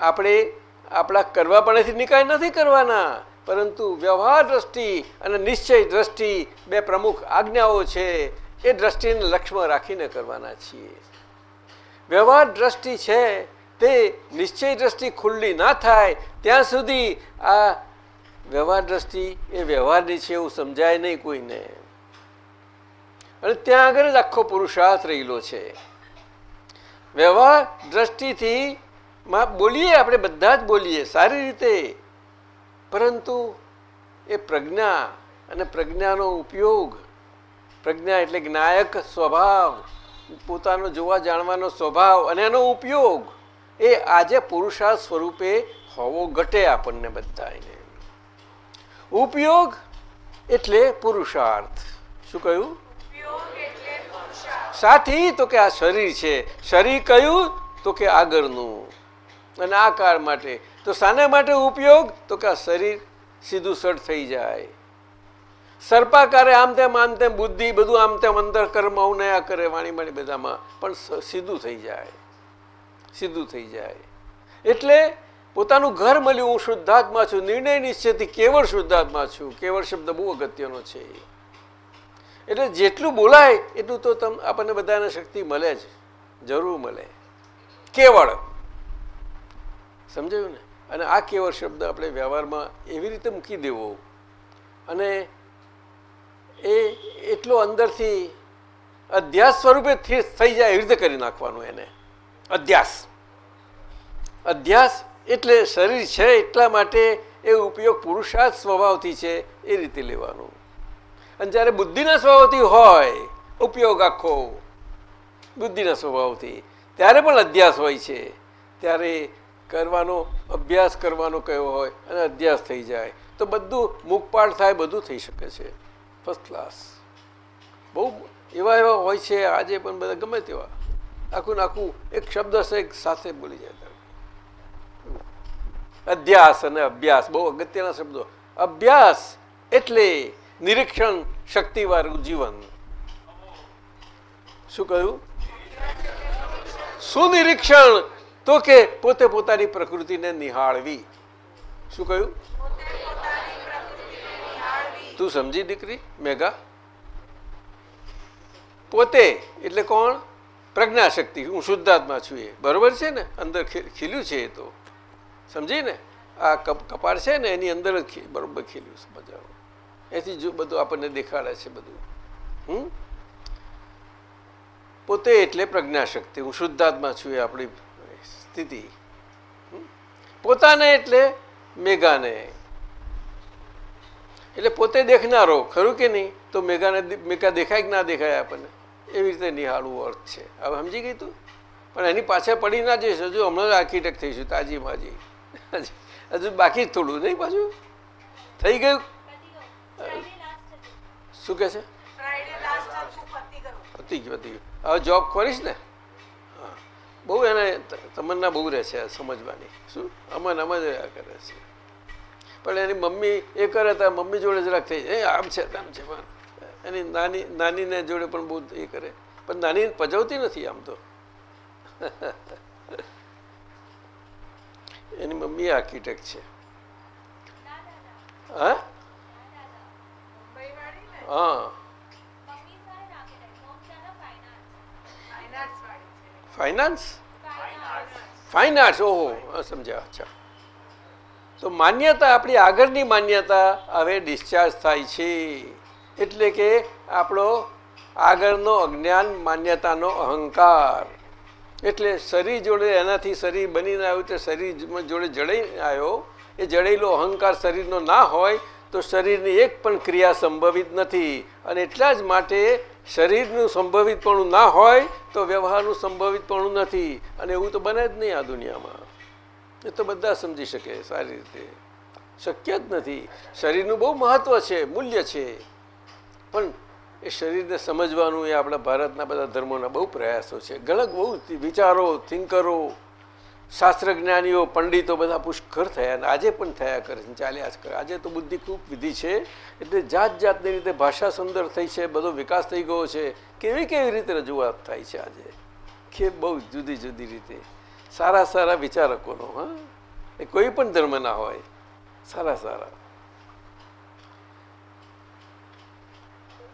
આપણે આપણા કરવા પડેથી નિકાલ નથી કરવાના, પરંતુ વ્યવહાર દ્રષ્ટિ અને નિશ્ચય દ્રષ્ટિ બે પ્રમુખ આજ્ઞાઓ છે, એ દ્રષ્ટિને લક્ષ્યમાં રાખીને કરવાના છીએ. વ્યવહાર દ્રષ્ટિ છે, તે નિશ્ચય દ્રષ્ટિ ખુલ્લી ના થાય, ત્યાં સુધી આ વ્યવહાર દ્રષ્ટિ એ વ્યવહારની છે એવું સમજાય નહીં કોઈને. અને ત્યાં આગળ જ આખો પુરુષાર્થ રહેલો છે. વ્યવહાર દ્રષ્ટિથી માં બોલીએ, આપણે બધા જ બોલીએ, સારી રીતે. પરંતુ એ પ્રજ્ઞા અને પ્રજ્ઞાનો ઉપયોગ, પ્રજ્ઞા એટલે જ્ઞાયક સ્વભાવ, પોતાનો જોવા જાણવાનો સ્વભાવ અને એનો ઉપયોગ એ આજે પુરુષાર્થ સ્વરૂપે હોવો ઘટે આપણને બધાને ઉપયોગ એટલે પુરુષાર્થ. શું કહ્યું? સાથી, તો કે આ શરીર છે. શરીર કયું? તો કે આગળનું. અને આ કાર માટે. તો શાના માટે ઉપયોગ? તો કે આ શરીર સીધું સડ થઈ જાય. સર્પાકારે આમ તેમ આમ તેમ, બુદ્ધિ, બધું આમ તેમ અંદર કર્મ અવનયા કરે વાણી માણી બધામાં. પણ સીધું થઈ જાય. સીધું થઈ જાય. એટલે પોતાનું ઘર મળ્યું. હું શુદ્ધાત્મા છું. નિર્ણય નિશ્ચયથી કેવળ શુદ્ધાત્મા છું. કેવળ શબ્દ બહુ અગત્યનો છે. એટલે જેટલું બોલાય, એટલું તો તમ, આપણને બધાને શક્તિ મળે જ. જરૂર મળે. કેવળ. સમજાયું ને? અને આ કેવળ શબ્દ આપણે વ્યવહારમાં એવી રીતે મૂકી દેવો. અને એ એટલો અંદરથી અધ્યાસ સ્વરૂપે થઈ જાય એવી રીતે કરી નાખવાનું એને. અધ્યાસ. અધ્યાસ એટલે શરીર છે એટલા માટે એ ઉપયોગ પુરુષાર્થ સ્વભાવથી છે એ રીતે લેવાનું. અને જ્યારે બુદ્ધિના સ્વભાવથી હોય, ઉપયોગ આખો, બુદ્ધિના સ્વભાવથી, ત્યારે પણ અધ્યાસ હોય છે. ત્યારે કરવાનો, અભ્યાસ કરવાનો કયો હોય, અને અધ્યાસ થઈ જાય, તો બધું મુખપાઠ થાય, બધું થઈ શકે છે. ફર્સ્ટ ક્લાસ બહુ એવા એવા હોય છે, આજે પણ બધા ગમે તેવા. આખું નાખું એક શબ્દ હશે એક સાથે બોલી જાય અધ્યાસ અને અભ્યાસ, બહુ અગત્યના શબ્દો. અભ્યાસ એટલે નિરીક્ષણ શક્તિવાળું જીવન. શું કહ્યું? સુનિરીક્ષણ તો કે પોતે પોતાની પ્રકૃતિને નિહાળવી. શું કહ્યું? તું સમજી દીકરી, મેઘા? પોતે, એટલે કોણ? પ્રજ્ઞાશક્તિ. હું શુદ્ધાત્મા છું એ. બરોબર છે ને? અંદર ખીલ્યું છે એ તો. સમજી ને આ કપ, કપાળ છે ને, એની અંદર બરોબર ખીલ્યું છે મજાનું એથી જો બધું આપણને દેખાડે છે બધું. હમ? પોતે એટલે પ્રજ્ઞાશક્તિ. હું શુદ્ધાત્મા છું એ આપણી સ્થિતિ. પોતાને એટલે મેઘાને. એટલે પોતે દેખનારો, ખરું કે નહીં? તો મેઘાને મેઘા દેખાય કે ના દેખાય આપણને? એવી રીતે નિહાળવું અર્થ છે. હવે સમજી ગઈ તું? પણ એની પાછળ પડી ના જઈશ. હજુ હમણાં જ આર્કિટેક્ટ થઈશું તાજી માજી. હજુ બાકી થોડું, નહીં પાછું? થઈ ગયું? શું કહે છે? પતી ગયું પતી ગયું. હવે જોબ ખોરીશ ને? હા. બહુ એને તમન્ના બહુ રહે છે સમજવાની. શું? અમન અમન રહ્યા કરે છે. પણ એની મમ્મી એ કરે તો મમ્મી જોડે જરાક થઈ જાય. આમ છે, તેમ છે પણ એની નાની, નાનીને જોડે પણ બહુ એ કરે. પણ નાની પજવતી નથી આમ તો. એની મમ્મી આર્કિટેક્ટ છે. હા? ફાઇનાન્સ ફાઇન આર્ટ્સ ઓહો સમજ્યા, અચ્છા. તો માન્યતા, આપણી આગળની માન્યતા હવે ડિસ્ચાર્જ થાય છે. એટલે કે આપણો આગળનો અજ્ઞાન માન્યતાનો અહંકાર. એટલે શરીર જોડે એનાથી શરીર બનીને આવ્યું, તે શરીર જોડે જડાઈ આવ્યો. એ જડેલો અહંકાર શરીરનો ના હોય તો શરીરની એક પણ ક્રિયા સંભવિત નથી. અને એટલા જ માટે શરીરનું સંભવિતપણું ના હોય તો વ્યવહારનું સંભવિતપણું નથી. અને એવું તો બને જ નહીં આ દુનિયામાં. એ તો બધા સમજી શકે સારી રીતે. શક્ય જ નથી. શરીરનું બહુ મહત્વ છે, મૂલ્ય છે. પણ એ શરીરને સમજવાનું એ આપણા ભારતના બધા ધર્મોના બહુ પ્રયાસો છે. ઘણા બહુ વિચારો થિંકરો શાસ્ત્ર જ્ઞાનીઓ પંડિતો બધા પુષ્કર થયા અને આજે પણ થયા કરે છે ચાલ્યા જ કરે. આજે તો બુદ્ધિ ખૂબ વિધિ છે, એટલે જાત જાતની રીતે ભાષા સુંદર થઈ છે, બધો વિકાસ થઈ ગયો છે. કેવી કેવી રીતે રજૂઆત થાય છે આજે? કે બહુ જુદી જુદી રીતે. સારા સારા વિચારકોનો, હા? એ કોઈ પણ ધર્મના હોય. સારા સારા.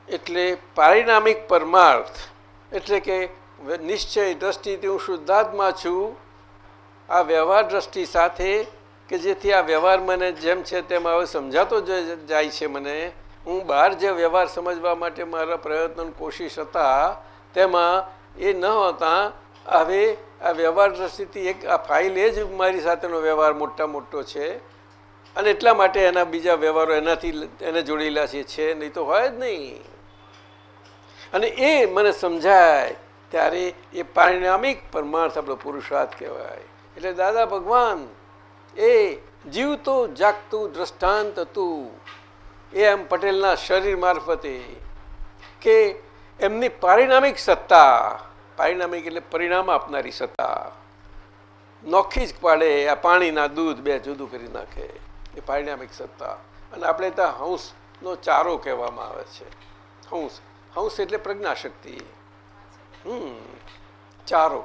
એટલે પારિણામિક પરમાર્થ, એટલે કે નિશ્ચય દ્રષ્ટિથી હું શુદ્ધાત્મા છું આ વ્યવહાર દ્રષ્ટિ સાથે કે જેથી આ વ્યવહાર મને જેમ છે તેમ હવે સમજાતો જાય છે મને, હું બહાર જે વ્યવહાર સમજવા માટે મારા પ્રયત્નો કોશિશ હતા, તેમાં એ ન હતા, હવે આ વ્યવહાર દ્રષ્ટિથી એક આ ફાઇલ એ જ મારી સાથેનો વ્યવહાર મોટા મોટો છે. અને એટલા માટે એના બીજા વ્યવહારો એનાથી એને જોડેલા છે છે, નહીં તો હોય જ નહીં. અને એ મને સમજાય ત્યારે એ પારિણામિક પરમાર્થ આપણો પુરુષાર્થ કહેવાય. એટલે દાદા ભગવાન, એ જીવતું, જાગતું દ્રષ્ટાંત હતું એ એમ પટેલના શરીર મારફતે કે એમની પારિણામિક સત્તા, પારિણામિક એટલે પરિણામ આપનારી સત્તા, નોખી જ પાડે, આ પાણીના દૂધ બે જુદું કરી નાખે, એ પારિણામિક સત્તા. અને આપણે ત્યાં હંસનો ચારો કહેવામાં આવે છે. હંસ. હંસ એટલે પ્રજ્ઞાશક્તિ. હમ. ચારો.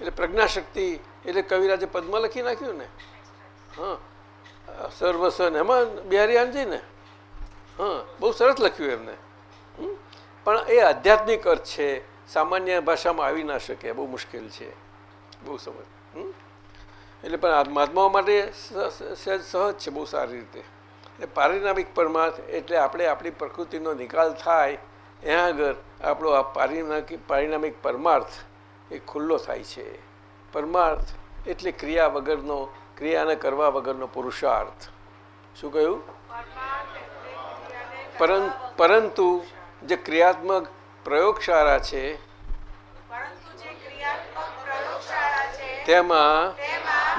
એટલે પ્રજ્ઞાશક્તિ એટલે કવિરાજે પદ્મ લખી નાખ્યું ને? હા. સર્વસન. એમાં બિહારી આનજી ને? હા, બહુ સરસ લખ્યું એમને. હમ? પણ એ આધ્યાત્મિક અર્થ છે. સામાન્ય ભાષામાં આવી ના શકે. બહુ મુશ્કેલ છે. બહુ સમજ. હમ? એટલે પણ મહાત્માઓ માટે સહેજ સહજ છે બહુ સારી રીતે. એટલે પારિણામિક પરમાર્થ એટલે આપણે આપણી પ્રકૃતિનો નિકાલ થાય ત્યાં આગળ આપણો આ પારિણામિક પારિણામિક પરમાર્થ એ ખુલ્લો થાય છે. પરમાર્થ એટલે ક્રિયા વગરનો, ક્રિયાને કરવા વગરનો પુરુષાર્થ. શું કહ્યું? પરંતુ જે ક્રિયાત્મક પ્રયોગશાળા છે, તેમાં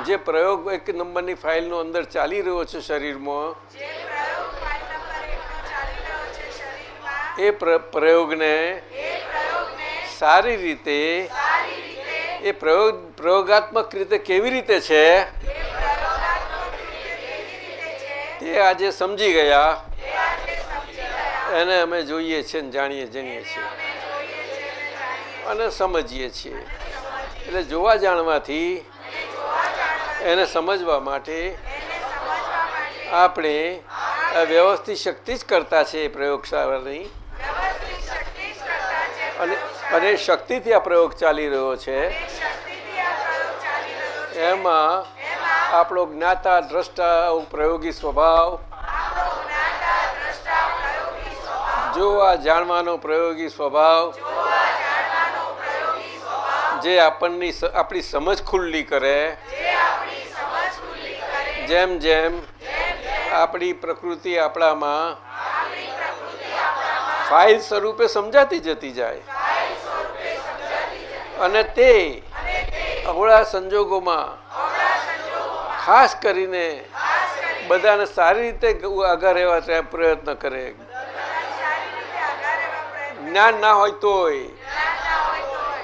જે પ્રયોગ એક નંબરની ફાઇલનો અંદર ચાલી રહ્યો છે શરીરમાં, એ પ્ર- પ્રયોગને સારી રીતે એ પ્રયોગ પ્રયોગાત્મક રીતે કેવી રીતે છે? તે આજે સમજી ગયા. એને અમે જોઈએ છીએ ને જાણીએ જાણીએ છીએ. અને સમજીએ છીએ. એટલે જોવા જાણવાથી એને સમજવા માટે આપણે વ્યવસ્થિત શક્તિ જ કરતા છે પ્રયોગશાળાની. અને અને શક્તિથી આ પ્રયોગ ચાલી રહ્યો છે. એમાં આપણો જ્ઞાતા દ્રષ્ટા પ્રયોગી સ્વભાવ. જોવા જાણવાનો પ્રયોગી સ્વભાવ. જે આપણની આપણી સમજ ખુલ્લી કરે. જેમ જેમ આપણી પ્રકૃતિ આપણામાં ફાઇલ સ્વરૂપે સમજાતી જતી જાય. અને તે અવળા સંજોગોમાં ખાસ કરીને બધાને સારી રીતે આગળ રહેવા પ્રયત્ન કરે. જ્ઞાન ના હોય તોય,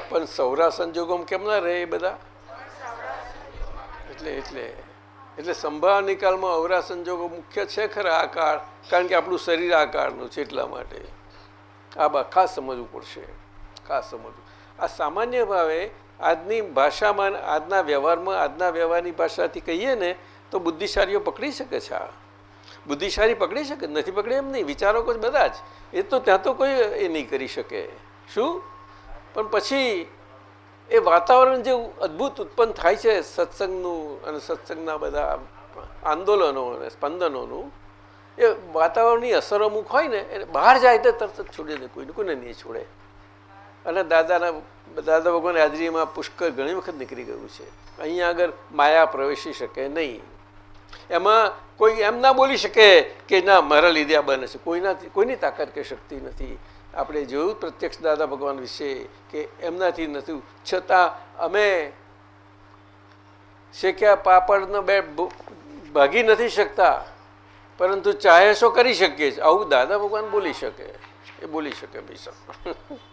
પણ સૌરા સંજોગોમાં કેમ ના રહે એ બધા? એટલે એટલે એટલે સંભાવ નિકાલમાં અવરા સંજોગો મુખ્ય છે ખરા આ કાળ કારણ કે આપણું શરીર આકારનું છે એટલા માટે. આ બા, ખાસ સમજવું પડશે, ખાસ સમજવું આ સામાન્ય ભાવે આજની ભાષામાં, આજના વ્યવહારમાં, આજના વ્યવહારની ભાષાથી કહીએ ને, તો બુદ્ધિશાળીઓ પકડી શકે છે આ. બુદ્ધિશાળી પકડી શકે, નથી પકડે એમ નહીં. વિચારકો કોઈ બધા જ. એ તો ત્યાં તો કોઈ એ નહીં કરી શકે. શું? પણ પછી એ વાતાવરણ જે અદ્ભુત ઉત્પન્ન થાય છે સત્સંગનું અને સત્સંગના બધા આંદોલનો અને સ્પંદનોનું. એ વાતાવરણની અસર અમુક હોય ને, એને બહાર જાય તો તરત જ છોડે ને કોઈને કોઈને નહીં છોડે. અને દાદાના દાદા ભગવાન હાજરીમાં પુષ્કળ ઘણી વખત નીકળી ગયું છે. અહીંયા આગળ માયા પ્રવેશી શકે નહીં. એમાં કોઈ એમ ના બોલી શકે કે ના, મારા લીધે આ બને છે. કોઈના કોઈની તાકાત કે શક્તિ નથી. આપણે જોયું પ્રત્યક્ષ દાદા ભગવાન વિશે કે એમનાથી નથી. છતાં અમે શેક્યા પાપડનો બે ભાગી નથી શકતા. પરંતુ ચાહે શો કરી શકીએ છીએ. આવું દાદા ભગવાન બોલી શકે. એ બોલી શકે ભાઈ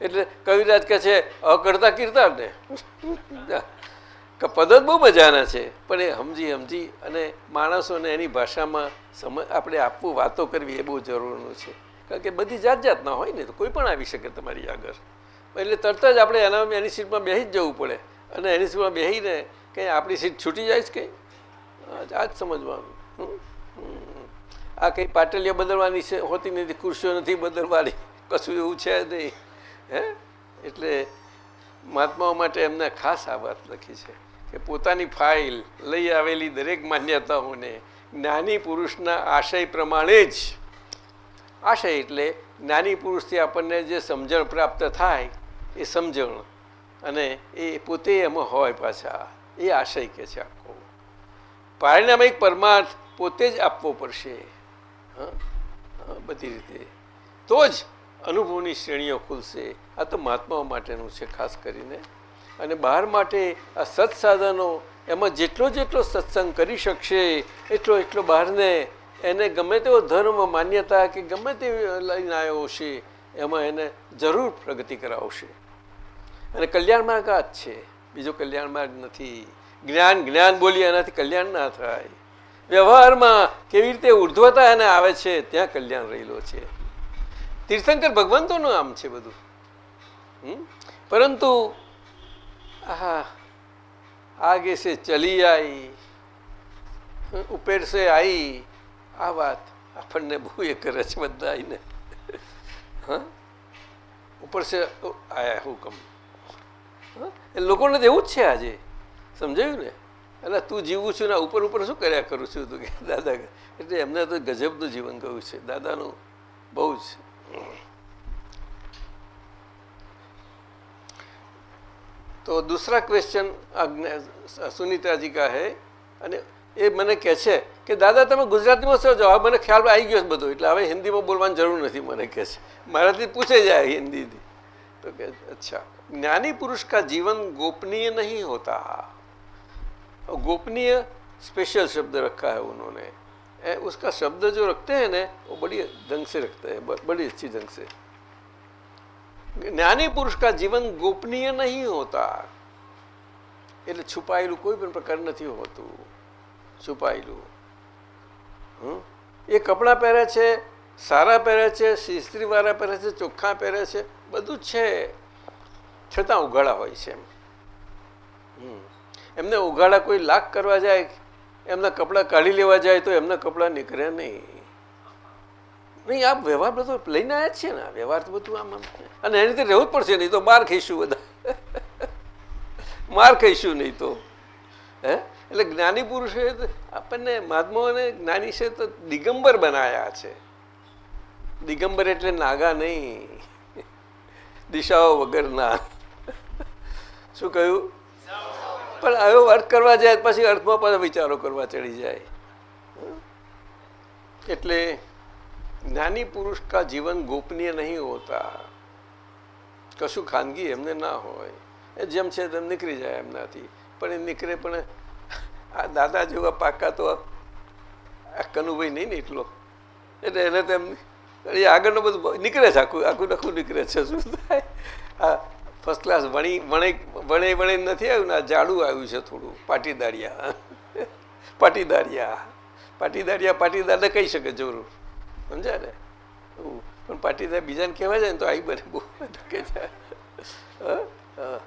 એટલે કવિરાજ કહે છે અકર્તા કીર્તા ને કે બહુ મજાના છે, પણ એ સમજી સમજી અને માણસોને એની ભાષામાં સમ આપણે આપવું, વાતો કરવી એ બહુ જરૂરનું છે. કારણ કે બધી જાત જાતના હોય ને, તો કોઈ પણ આવી શકે તમારી આગળ. એટલે તરત જ આપણે એના એની સીટમાં બેસી જ જવું પડે. અને એની સીટમાં બેસીને કંઈ આપણી સીટ છૂટી જાય છે કંઈ? આ જ સમજવાનું. આ કંઈ પાટલીઓ બદલવાની છે, હોતી નથી, ખુરશીઓ નથી બદલવાની. કશું એવું છે નહીં. હે? એટલે મહાત્માઓ માટે એમને ખાસ આ વાત લખી છે કે પોતાની ફાઇલ લઈ આવેલી દરેક માન્યતાઓને જ્ઞાની પુરુષના આશય પ્રમાણે જ, આશય એટલે જ્ઞાની પુરુષથી આપણને જે સમજણ પ્રાપ્ત થાય એ સમજણ અને એ પોતે એમાં હોય પાછા, એ આશય કે છે આખો. પારિણામિક પરમાર્થ પોતે જ આપવો પડશે. બધી રીતે. તો જ અનુભવની શ્રેણીઓ ખુલશે. આ તો મહાત્માઓ માટેનું છે, ખાસ કરીને. અને બહાર માટે આ સત્સાધનો એમાં જેટલો જેટલો સત્સંગ કરી શકશે, એટલો એટલો બહારને એને ગમે તેવો ધર્મ, માન્યતા કે ગમે તે લઈને આવ્યો હશે એમાં એને જરૂર પ્રગતિ કરાવશે. અને કલ્યાણ માર્ગ જ છે. બીજો કલ્યાણ માર્ગ નથી. જ્ઞાન જ્ઞાન બોલી એનાથી કલ્યાણ ના થાય. વ્યવહારમાં કેવી રીતે ઉર્ધ્વતા એને આવે છે, ત્યાં કલ્યાણ રહેલો છે. તીર્થંકર ભગવંતોનું આમ છે બધું? પરંતુ, આહા, આગે સે ચલી આઈ ઉપેર સે આઈ, આ વાત આપણને બહુ એ કરે છે બધા આવીને હા? ઉપર સે આયા હુકમ હા? એ લોકોને તો એવું જ છે આજે. સમજાયું ને? એટલે તું જીવું છું ને ઉપર ઉપર શું કર્યા કરું છું તું કે દાદા એટલે એમને તો ગજબનું જીવન કહ્યું છે. દાદાનું બહુ જ तो दूसरा क्वेश्चन सुनीता जी का है અને એ મને કહે છે કે દાદા તમે ગુજરાતીમાં શું જવાબ મને ખ્યાલ આવી ગયો છે બધો એટલે હવે હિન્દીમાં બોલવાની જરૂર નથી મને કહે છે મારાથી પૂછે જાય हिंदी तो કે अच्छा ज्ञानी पुरुष का जीवन गोपनीय नहीं होता और गोपनीय स्पेशल शब्द रखा है उन्होंने ए, उसका शब्द जो रखते हैं ना वो बड़ी ढंग से रखते हैं ब- बड़ी अच्छी ढंग से જ્ઞાની પુરુષ કા જીવન ગોપનીય નહીં હોતા એટલે છુપાયેલું કોઈ પણ પ્રકાર નથી હોતું છુપાયેલું હમ? એ કપડાં પહેરે છે સારા પહેરે છે શિસ્ત્રીવાળા પહેરે છે ચોખ્ખા પહેરે છે બધું જ છે છતાં ઉઘાડા હોય છે એમ હમ. એમને ઉઘાડા કોઈ લાખ કરવા જાય એમના કપડાં કાઢી લેવા જાય તો એમના કપડાં નીકળે નહીં. નહીં આ વ્યવહાર બધો લઈને આવ્યા છે ને વ્યવહાર તો બધું આમ અને એની રીતે રહેવું જ પડશે નહીં તો માર ખાઈશું બધા. માર ખાઈશું નહીં તો. હે? એટલે જ્ઞાની પુરુષે તો આપણને મહાત્માઓને જ્ઞાની છે તો દિગંબર બનાયા છે. દિગંબર એટલે નાગા નહીં. દિશાઓ વગરના. શું કહ્યું? પણ હવે અર્થ કરવા જાય પછી અર્થમાં પણ વિચારો કરવા ચડી જાય. એટલે જ્ઞાની પુરુષ કા જીવન ગોપનીય નહીં હોતા. કશું ખાનગી એમને ના હોય. એ જેમ છે તેમ નીકળી જાય એમનાથી. પણ એ નીકળે પણ આ દાદા જેવા પાકા તો આ કનુભાઈ નહીં ને એટલો. એટલે એને તેમ એ આગળનું બધું નીકળે છે, આખું આખું નખું નીકળે છે. શું થાય? આ ફર્સ્ટ ક્લાસ વણી વણે વણે વણે નથી આવ્યું ને આ જાડું આવ્યું છે થોડું પાટીદારિયા પાટીદારિયા પાટીદારિયા પાટીદારને કહી શકે જરૂર સમજ્યા ને એવું. પણ પાટીદાર બીજાને કહેવા જાય ને તો આવી બને બહુ કે છે હા? હા.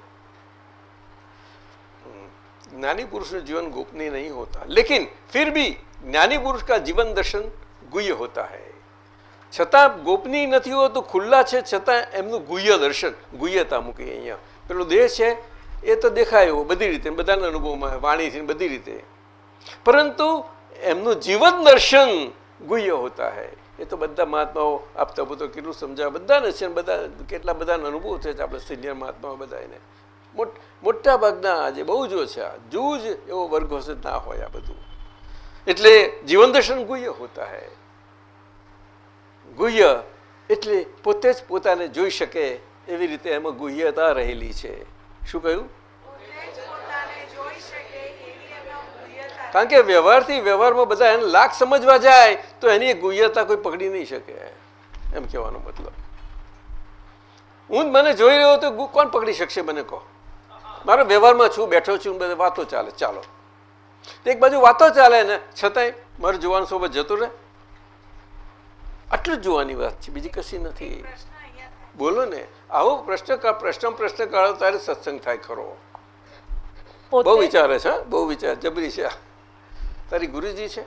ज्ञानी पुरुष में जीवन गोपनीय नहीं होता लेकिन फिर भी ज्ञानी पुरुष का जीवन दर्शन गुह्य होता है છતાં ગોપનીય નથી હોતું, ખુલ્લા છે, છતાં એમનું ગુહ્ય દર્શન, ગુહ્યતા મૂકી અહીંયા. પેલો દેહ છે, એ તો દેખાય એવો, બધી રીતે, બધાના અનુભવમાં વાણીથી બધી રીતે. પરંતુ એમનું જીવન દર્શન ગુહ્ય હોતા હૈ. એ તો બધા મહાત્માઓ આપતા પુત્રો કેટલું સમજાવે, બધાને છે બધા, કેટલા બધાના અનુભવ છે આપણે સિનિયર મહાત્માઓ બધા એને મોટા ભાગના આજે બહુ જો છે આ, જૂજ એવો વર્ગ હશે ના હોય આ બધું. એટલે જીવન દર્શન ગુહ્ય હોતા હૈ. ગુહ્ય એટલે પોતે જ પોતાને જોઈ શકે એવી રીતે એમાં ગુહ્યતા રહેલી છે. શું કહ્યું? કારણ કે વ્યવહારથી વ્યવહારમાં બધા એને લાખ સમજવા જાય, તો એની ગુહ્યતા કોઈ પકડી નહીં શકે. એમ કહેવાનો મતલબ. હું મને જોઈ રહ્યો તો કોણ પકડી શકશે મને કહો? મારો વ્યવહારમાં છું, બેઠો છું બધે વાતો ચાલે. ચાલો. એક બાજુ વાતો ચાલે ને, છતાંય મારું જોવાનું સોબત જતું રહે. આટલું જ જોવાની વાત છે બીજી કશી નથી. બોલો ને આવો પ્રશ્ન પ્રશ્ન પ્રશ્ન કાઢો તારે સત્સંગ થાય ખરો. બહુ વિચારે છે બહુ વિચાર જબરી છે. તારી ગુરુજી છે?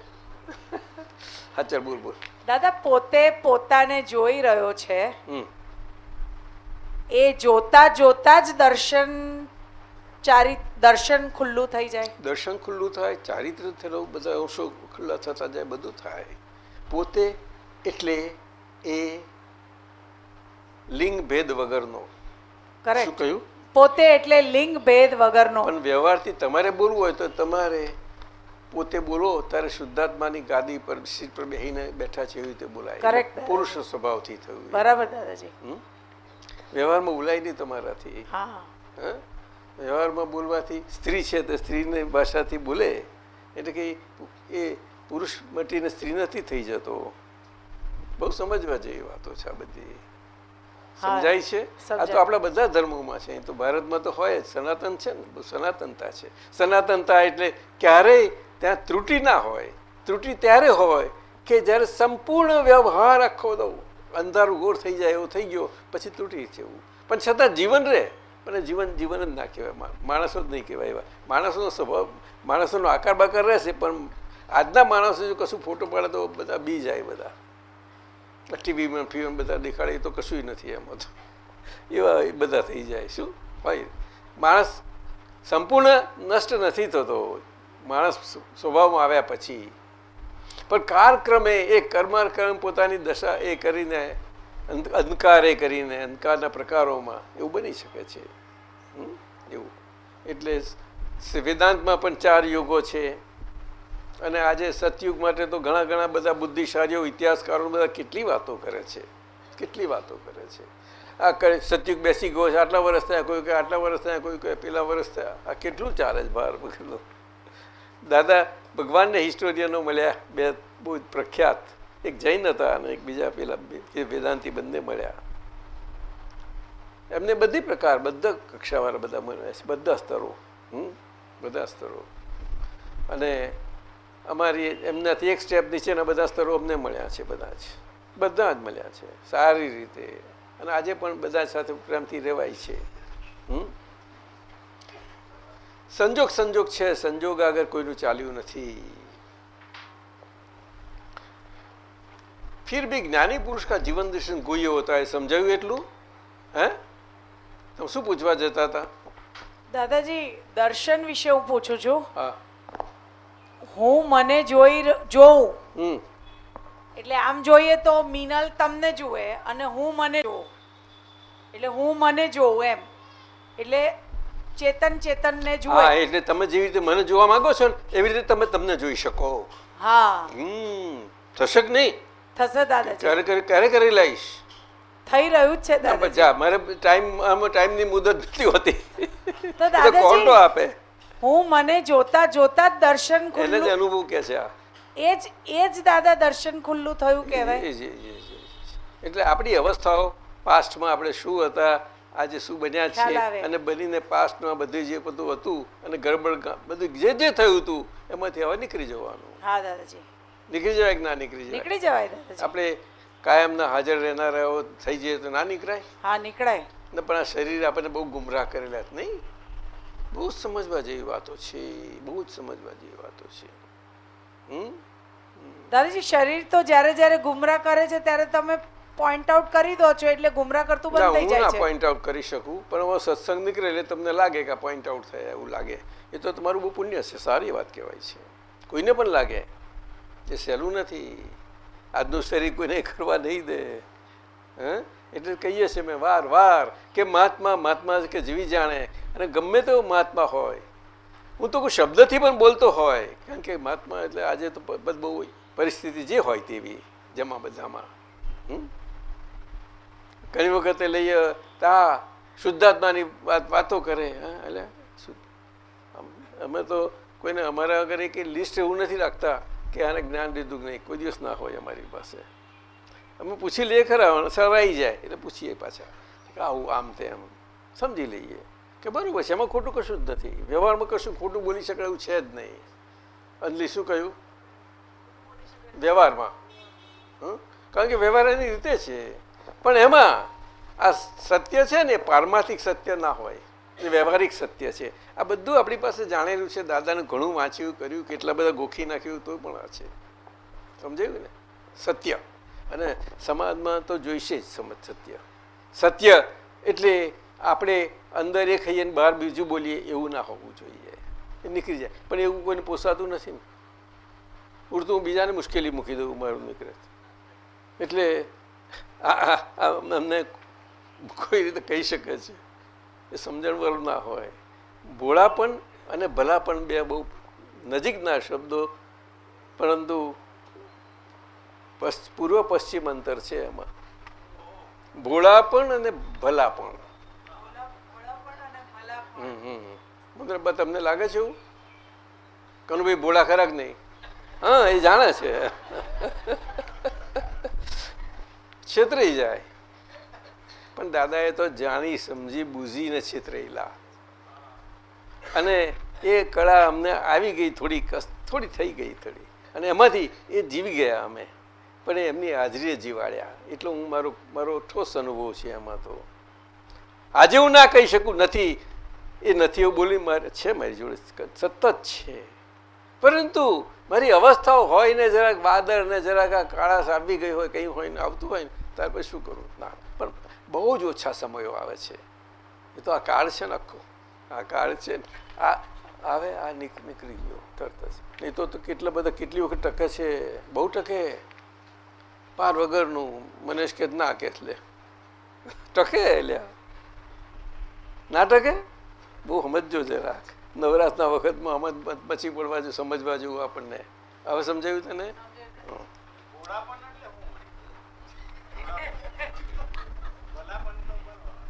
હા ચાલ બોલ બોલ. દાદા પોતે પોતાને જોઈ રહ્યો છે. હમ. એ જોતા જોતા જ દર્શન ચારી દર્શન ખુલ્લું થઈ જાય. દર્શન ખુલ્લું થાય ચારિત્ર થયેલું બધા અંશો ખુલ્લા થતા જાય બધું થાય. પોતે એટલે એ લિંગ ભેદ વગરનો. શું કહ્યું? પોતે એટલે લિંગ ભેદ વગરનો. પણ વ્યવહારથી તમારે બોલવું હોય તો તમારે પોતે બોલો ત્યારે શુદ્ધાત્માની ગાદી પર સીટ પર બેહીને બેઠા છે એવી રીતે બોલાય. પુરુષ સ્વભાવથી થયું બરાબર દાદાજી? વ્યવહારમાં બોલાય નહીં તમારાથી. હા. હા? વ્યવહારમાં બોલવાથી સ્ત્રી છે તો સ્ત્રીની ભાષાથી બોલે. એટલે કે એ પુરુષ મટીને સ્ત્રી નથી થઈ જતો. બહુ સમજવા જેવી વાતો છે આ બધી. સમજાય છે? આ તો આપણા બધા ધર્મોમાં છે. તો ભારતમાં તો હોય જ. સનાતન છે ને? બહુ સનાતનતા છે. સનાતનતા એટલે ક્યારેય ત્યાં ત્રુટિ ના હોય. ત્રુટિ ત્યારે હોય કે જ્યારે સંપૂર્ણ વ્યવહાર આખો દો અંધારું ગોળ થઈ જાય એવો થઈ ગયો પછી તૂટી છે એવું. પણ છતાં જીવન રહે. પણ જીવન જીવન જ ના કહેવાય. માણસો જ નહીં કહેવાય એવા. માણસોનો સ્વભાવ માણસોનો આકાર બાકાર રહેશે પણ આજના માણસો જો કશું ફોટો પાડે તો બધા બી જાય બધા. ટીવીમાં ફીવીમાં બધા દેખાડે તો કશું નથી એમાં તો એવા બધા થઈ જાય, શું? હોય માણસ સંપૂર્ણ નષ્ટ નથી થતો. માણસ સ્વભાવમાં આવ્યા પછી. પણ કાળક્રમે એ કર્માક્રમ પોતાની દશા એ કરીને, અંધ- અંધકાર એ કરીને, અંધકારના પ્રકારોમાં એવું બની શકે છે? એવું. એટલે વેદાંતમાં પણ ચાર યોગો છે. અને આજે સતયુગ માટે તો ઘણા ઘણા બધા બુદ્ધિશાળીઓ, ઇતિહાસકારો બધા કેટલી વાતો કરે છે? કેટલી વાતો કરે છે? આ સતયુગ બેસી ગયો છે, આટલા વર્ષ થયા, કોઈ કહે આટલા વર્ષ થયા, કોઈ કહે પેલા વર્ષ થયા. આ કેટલું ચાલે છે બહાર વગરનું દાદા, ભગવાનને હિસ્ટોરિયનો મળ્યા, બે બહુ પ્રખ્યાત. એક જૈન હતા અને એક બીજા પેલા વેદાંતી બંને મળ્યા. એમને બધી પ્રકાર, બધા કક્ષાવાળા બધા મળ્યા છે, બધા સ્તરો. હમ? બધા સ્તરો. અને અમારી એમનાથી એક સ્ટેપ નીચેના બધા સ્તરો અમને મળ્યા છે બધા જ. બધા જ મળ્યા છે. સારી રીતે. અને આજે પણ બધા સાથે પ્રેમથી રહેવાય છે. સંજોગ સંજોગ છે. સંજોગ આગળ કોઈનું ચાલ્યું નથી. ફિર ભી જ્ઞાની પુરુષ કા જીવન દર્શન ગુહ્ય હોતા એ સમજાયું એટલું? હે? તમે શું પૂછવા જતા હતા? દાદાજી દર્શન વિશે હું પૂછું છું? હા. હું મને જોઈ જોઉં. એટલે આમ જોઈએ તો મિનલ તમને જુએ અને હું મને જોઉં. એટલે હું મને જોઉં એમ. એટલે ચેતન ચેતનને હા જુએ એટલે તમે જેવી રીતે મને જોવા માંગો છો ને એવી રીતે તમે તમને જોઈ શકો. હા. હમ. થશે કે નહીં? થશે દાદા ક્યારે કરી ક્યારે કરી લઈશ થઈ રહ્યું છે દાદા મારે ટાઈમ આમાં ટાઈમની મુદત નથી હોતી. તો દાદા કોણ આપે. હું મને જોતા જોતા જ દર્શન ખુલ્લું એટલે અનુભવ કે છે આ. એ જ એ જ દાદા દર્શન ખુલ્લું થયું કહેવાય. એટલે આપણી અવસ્થાઓ પાસ્ટમાં આપણે શું હતા આજે શું બન્યા છે અને બનીને પાસ્ટમાં બધું જે બધું હતું અને ગડબડ બધું જે જે થયું હતું એમાંથી હવે નીકળી જવાનું. હા દાદાજી. નીકળી જવાય કે ના નીકળી જવાય? નીકળી જવાય આપણે કાયમના હાજર રહેનારાઓ થઈ જઈએ તો ના નીકળાય? હા નીકળાય. ને પણ આ શરીર આપણને બહુ ગુમરાહ કરેલા નહીં? બહુ સમજવા જેવી વાતો છે બહુ જ સમજવા જેવી વાતો છે. દાદાજી શરીર તો જ્યારે જ્યારે ગુમરા કરે છે ત્યારે તમે પોઈન્ટ આઉટ કરી દો છો એટલે ગુમરા કરતું બંધ થઈ જાય છે. પોઈન્ટ આઉટ કરી શકું પણ હવે સત્સંગ નીકળે એટલે તમને લાગે કે પોઈન્ટ આઉટ થયા એવું લાગે. એ તો તમારું બહુ પુણ્ય છે સારી વાત કહેવાય છે. કોઈને પણ લાગે એ સહેલું નથી. આજનું શરીર કોઈને કરવા નહીં દે. હ? એટલે કહીએ છીએ મેં વાર વાર કે મહાત્મા મહાત્મા કે જીવી જાણે અને ગમે તેવો મહાત્મા હોય. હું તો કોઈ શબ્દથી પણ બોલતો હોય, કારણ કે મહાત્મા એટલે આજે તો બહુ પરિસ્થિતિ જે હોય તેવી, જમા બધામાં. ઘણી વખતે લઈએ, તા શુદ્ધાત્માની વાત, વાતો કરે એટલે અમે તો કોઈને અમારા આગળ એક લિસ્ટ એવું નથી રાખતા કે આને જ્ઞાન લીધું નહીં, કોઈ દિવસ ના હોય અમારી પાસે. અમે પૂછી લઈએ ખરા સરાઈ જાય, એટલે પૂછીએ પાછા. આવું આમ તેમ, સમજી લઈએ. કે બરાબર છે, એમાં ખોટું કશું જ નથી. વ્યવહારમાં કશું ખોટું બોલી શકાય છે જ નહીં. અંજલી શું કહ્યું? વ્યવહારમાં? કારણ કે વ્યવહાર એની રીતે છે. પણ એમાં આ સત્ય છે ને પારમાર્થિક સત્ય ના હોય. એ વ્યવહારિક સત્ય છે. આ બધું આપણી પાસે જાણેલું છે. દાદાને ઘણું વાંચ્યું, કર્યું, કેટલા બધા ગોખી નાખ્યું, તો પણ આ છે. સમજાયું ને? સત્ય. અને સમાજમાં તો જોઈશે જ સમજ સત્ય. સત્ય એટલે આપણે અંદર એ ખાઈએ બહાર બીજું બોલીએ, એવું ના હોવું જોઈએ. એ નીકળી જાય. પણ એવું કોઈને પોસાતું નથી ને. ઉડતું હું બીજાને મુશ્કેલી મૂકી દઉં, મારું નીકળે એટલે અમને કોઈ રીતે કહી શકે છે એ સમજણવાળું ના હોય. ભોળાપણ અને ભલાપણ બે બહુ નજીકના શબ્દો, પરંતુ પૂર્વ પશ્ચિમ અંતર છે એમાં. ભોળાપણ અને ભલાપણ મુદ્રબા તમને લાગે છે એવું? કનુભાઈ ભોળા ખરા કે નહીં. હા, એ જાણે છે. છેતરાઈ જાય. પણ દાદાએ તો જાણી, સમજી બૂઝીને છેતરેલા. અને એ કળા અમને આવી ગઈ થોડી થોડી થઈ ગઈ થોડી. અને એમાંથી એ જીવી ગયા અમે. પણ એમની હાજરીએ જીવાડ્યા. એટલો હું મારો મારો ઠોસ અનુભવ છે એમાં તો. આજે હું ના કહી શકું, નથી. એ નથી એવું બોલી, મારે છે મારી જોડે સતત છે. પરંતુ મારી અવસ્થાઓ હોય ને જરાક વાદળ ને જરાક આ કાળાશ આવી ગઈ હોય, કંઈ હોય ને આવતું હોય ને ત્યાર પછી શું કરું? ના, પણ બહુ જ ઓછા સમયો આવે છે. એ તો આ કાળ છે ને આખો આ કાળ છે ને, આ આવે, આ નીક, નીકળી ગયો, તરત જ. નહીં તો તો કેટલા બધા, કેટલી વખત ટકે છે? બહુ ટકે. પાર વગરનું મનેશ કે ના કે લે. ટકે લ્યા. ના ટકે? બહુ સમજજો જરાક નવરાતના વખતમાં સમજ પછી પડવા જો સમજવા જેવું આપણને. હવે સમજાયું તને? હં.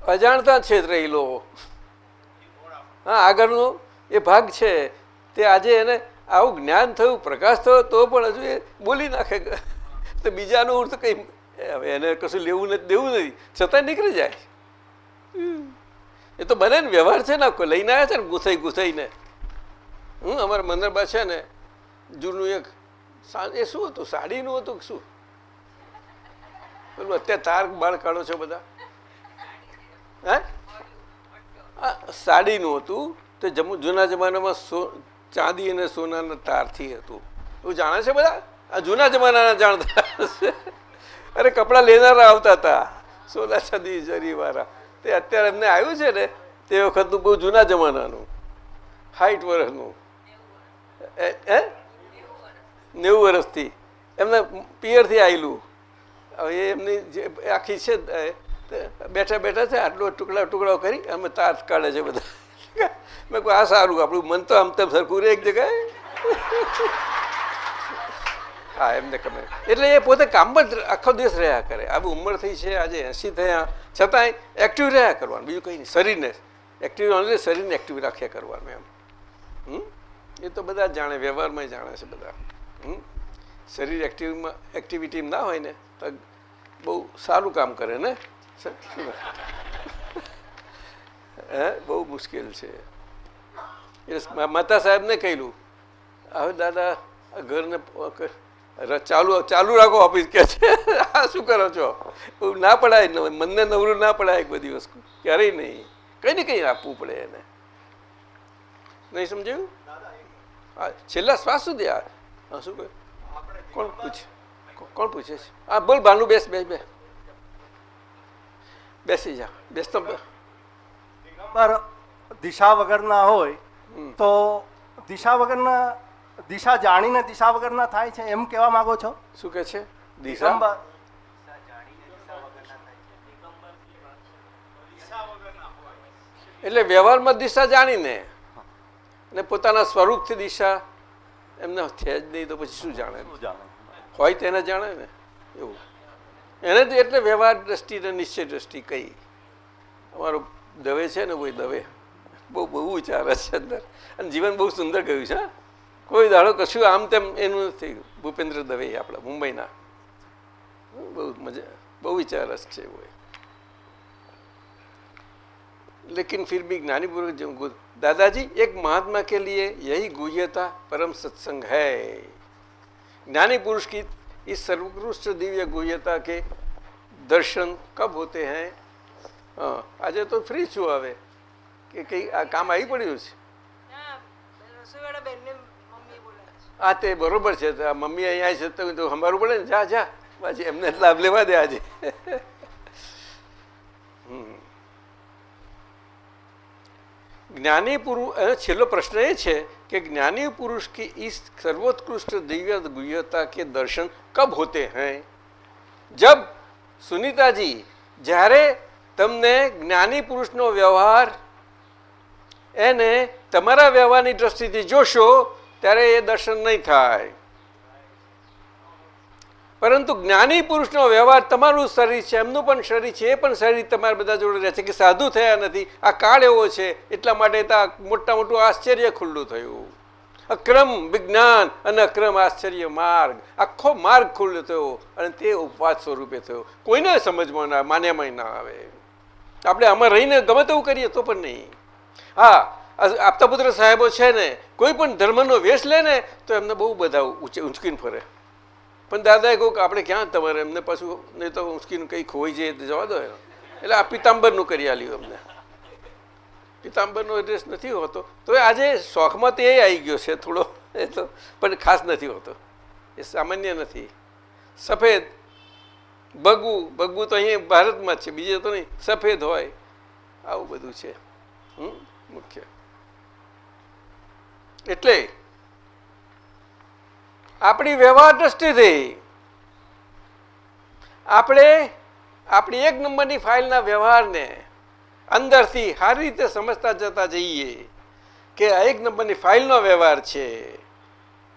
અજાણતા લોકો. હા આગળનો એ ભાગ છે. તે આજે એને આવું જ્ઞાન થયું પ્રકાશ થયો તો પણ હજુ એ બોલી નાખે. તો બીજાનું ઉર્થ કંઈ હવે એને કશું લેવું નથી દેવું નથી છતાં નીકળી જાય. એ તો બને ને વ્યવહાર છે ને લઈને આવ્યા છે ને ગુસાઈ ગુસાઈને. હું અમારા મંદરબા છે ને, જૂનું એક એ શું હતું? સાડીનું હતું શું? પેલું અત્યારે તાર બાળ કાઢો છો બધા? હે? સાડીનું હતું, તે જૂના જમાનામાં સો, ચાંદી અને સોનાના તારથી હતું. એવું જાણે છે બધા? આ જૂના જમાનાના જાણતા અરે, કપડાં લેનારા આવતા હતા. સોના ચાંદી જરીવાળા તે અત્યારે એમને આવ્યું છે ને, તે વખતનું બહુ જૂના જમાનાનું. હાઈટ વર્ષનું. હે નેવું વર્ષથી. એમને પિયરથી આવેલું હવે એમની જે આખી છે બેઠા બેઠા છે, આટલો ટુકડા ટુકડાઓ કરી, અમે તાર કાઢે છે બધા. મેં કહું આ સારું, આપણું મન તો આમ તેમ સરખું રહે એક જગ્યાએ. હા, એમને ખબર. એટલે એ પોતે કામમાં જ આખો દિવસ રહ્યા કરે. આવી ઉંમર થઈ છે, આજે એંસી થયા. છતાંય એક્ટિવ રહ્યા કરવાનું. બીજું કંઈ નહીં. શરીરને એક્ટિવ ઓનલી શરીરને એક્ટિવ રાખ્યા કરવાનું એમ. હમ? એ તો બધા જાણે વ્યવહારમાં જાણે છે બધા. હમ? શરીર એક્ટિવમાં એક્ટિવિટી ના હોય ને, તો બહુ સારું કામ કરે ને? હે? બહુ મુશ્કેલ છે. એટલે માતા સાહેબને કહેલું હવે દાદા ઘરને ચાલુ ચાલુ રાખો ઓફિસ કે છે. આ શું કરો છો? ના પડાય મનને નવરું ના પડાય એક બધી વસ્તુ. ક્યારેય નહીં. કંઈ ને કંઈ આપવું પડે એને. નહીં સમજાયું? હા છેલ્લા શ્વાસ સુધી આ. શું કહ્યું કોણ પૂછે? કોણ પૂછે છે? હા બોલ ભાનુ બેસ બેસ બે બેસી જા. બેસ તો. દિશા વગરના હોય તો દિશા વગરના દિશા જાણીને દિશા વગરના થાય છે એમ કહેવા માંગો છો? શું કે છે? દિશા? એટલે વ્યવહારમાં દિશા જાણીને ને પોતાના સ્વરૂપથી દિશા એમને છે જ નહીં તો પછી શું જાણે? હોય તેને જાણે ને એવું. એને જ એટલે વ્યવહાર દ્રષ્ટિ ને નિશ્ચય દ્રષ્ટિ કહી. અમારો દવે છે ને કોઈ દવે. બહુ બહુ વિચાર છે અંદર. અને જીવન બહુ સુંદર ગયું છે. કોઈ દાડો કશું આમ તેમ એનું નથી ભૂપેન્દ્ર દવે આપણા મુંબઈના બહુ મજા બહુ વિચારસ છે वो लेकिन फिर भी ज्ञानी पूर्वक जो गु- दादाजी एक महात्मा के लिए यही गुह्यता परम सत्संग है ज्ञानी पुरुष की इस सर्वोत्कृष्ट दिव्य गुह्यता के दर्शन कब होते हैं હા આજે તો ફ્રી છું હવે કે કઈ આ કામ આવી પડ્યું છે આ તે બરોબર છે મમ્મી અહીંયા છે, તો સંભાળવું પડે ને. જા જા. પાછી એમને લાભ લેવા દે આજે. જ્ઞાની પુરુષ છેલ્લો પ્રશ્ન એ છે કે જ્ઞાની પુરુષ કે ઈ સર્વોત્કૃષ્ટ દિવ્ય गुह्यता કે દર્શન કબ હોતે હૈ? જબ सुनीता જ્યારે તમને જ્ઞાની પુરુષનો વ્યવહાર એને તમારા વ્યવહારની દ્રષ્ટિથી જોશો ત્યારે એ દર્શન નહીં થાય. પરંતુ જ્ઞાની પુરુષનો વ્યવહાર તમારું શરીર છે, એમનું પણ શરીર છે, એ પણ શરીર તમારા બધા જોડે રહે છે કે સાધુ થયા નથી. આ કાળ એવો છે, એટલા માટે મોટા મોટું આશ્ચર્ય ખુલ્લું થયું. અક્રમ વિજ્ઞાન અને અક્રમ આશ્ચર્ય માર્ગ. આખો માર્ગ ખુલ્લો થયો અને તે ઉપવાસ સ્વરૂપે થયો. કોઈને સમજમાં ના માન્યામાં ના આવે. આપણે આમાં રહીને ગમે તેવું કરીએ તો પણ નહીં. હા આ આપતા પુત્ર સાહેબો છે ને, કોઈ પણ ધર્મનો વેશ લે ને, તો એમને બહુ બધા ઊંચે ઊંચકીને ફરે. પણ દાદાએ કહું કે આપણે ક્યાં તમારે? એમને પાછું નહીં તો ઊંચકીને કંઈ ખોઈ જઈએ જવા દો એટલે આ પિતાંબરનું કરી આલ્યું અમને પિતાંબરનો એડ્રેસ નથી હોતો. તો આજે શોખમાં તો એ આવી ગયો છે થોડો. એ તો પણ ખાસ નથી હોતો. એ સામાન્ય નથી. સફેદ બગવું બગવું તો અહીંયા ભારતમાં જ છે, બીજે તો નહીં. સફેદ હોય. આવું બધું છે. હમ, મુખ્ય. એટલે આપણી વ્યવહાર દ્રષ્ટિથી આપણે આપણી એક નંબરની ફાઇલના વ્યવહારને અંદરથી સારી રીતે સમજતા જતા જઈએ કે આ એક નંબરની ફાઇલનો વ્યવહાર છે.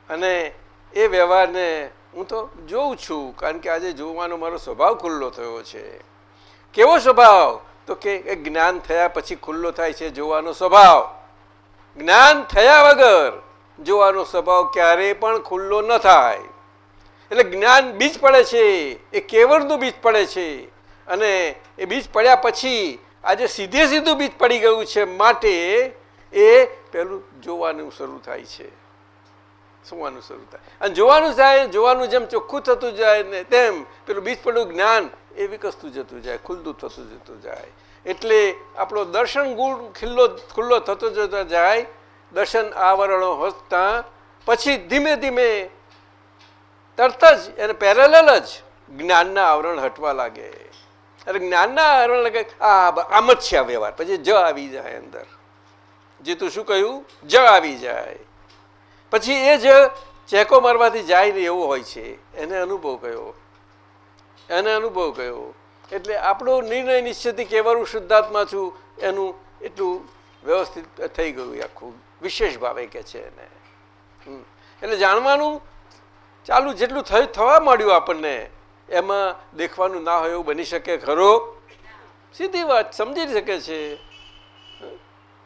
અને એ વ્યવહારને હું તો જોઉં છું, કારણ કે આજે જોવાનો મારો સ્વભાવ ખુલ્લો થયો છે. કેવો સ્વભાવ? તો કે જ્ઞાન થયા પછી ખુલ્લો થાય છે જોવાનો સ્વભાવ. જ્ઞાન થયા વગર જોવાનો સ્વભાવ ક્યારેય પણ ખુલ્લો ન થાય. એટલે જ્ઞાન બીજ પડે છે, એ કેવળનું બીજ પડે છે. અને એ બીજ પડ્યા પછી આજે સીધે સીધું બીજ પડી ગયું છે માટે એ પેલું જોવાનું શરૂ થાય છે. સુવાનું શરૂ થાય. અને જોવાનું જાય, જોવાનું જેમ ચોખ્ખું થતું જાય ને તેમ પેલું બીજ પડ્યું જ્ઞાન એ વિકસતું જતું જાય, ખુલ્લું થતું જતું જાય. એટલે આપણો દર્શન ગુણ ખિલ્લો ખુલ્લો થતો જતો જાય, દર્શન આવરણો હોતા, પછી ધીમે ધીમે તરત જ એને પેરેલલ જ જ્ઞાનના આવરણ હટવા લાગે. અરે જ્ઞાનના આવરણ લાગે આ આમ જ છે આ વ્યવહાર. પછી જ આવી જાય અંદર. જે તું શું કહ્યું? જ આવી જાય. પછી એ જ ચેકો મારવાથી જાય નહીં એવું હોય છે. એને અનુભવ કયો? એને અનુભવ કયો? એટલે આપણો નિર્ણય નિશ્ચિતથી કહેવાનું શુદ્ધાત્મા છું, એનું એટલું વ્યવસ્થિત થઈ ગયું આખું. વિશેષ ભાવે કે છે એને. એટલે જાણવાનું ચાલુ જેટલું થયું થવા માંડ્યું આપણને, એમાં દેખવાનું ના હોય એવું બની શકે, ખરો? સીધી વાત, સમજી શકે છે.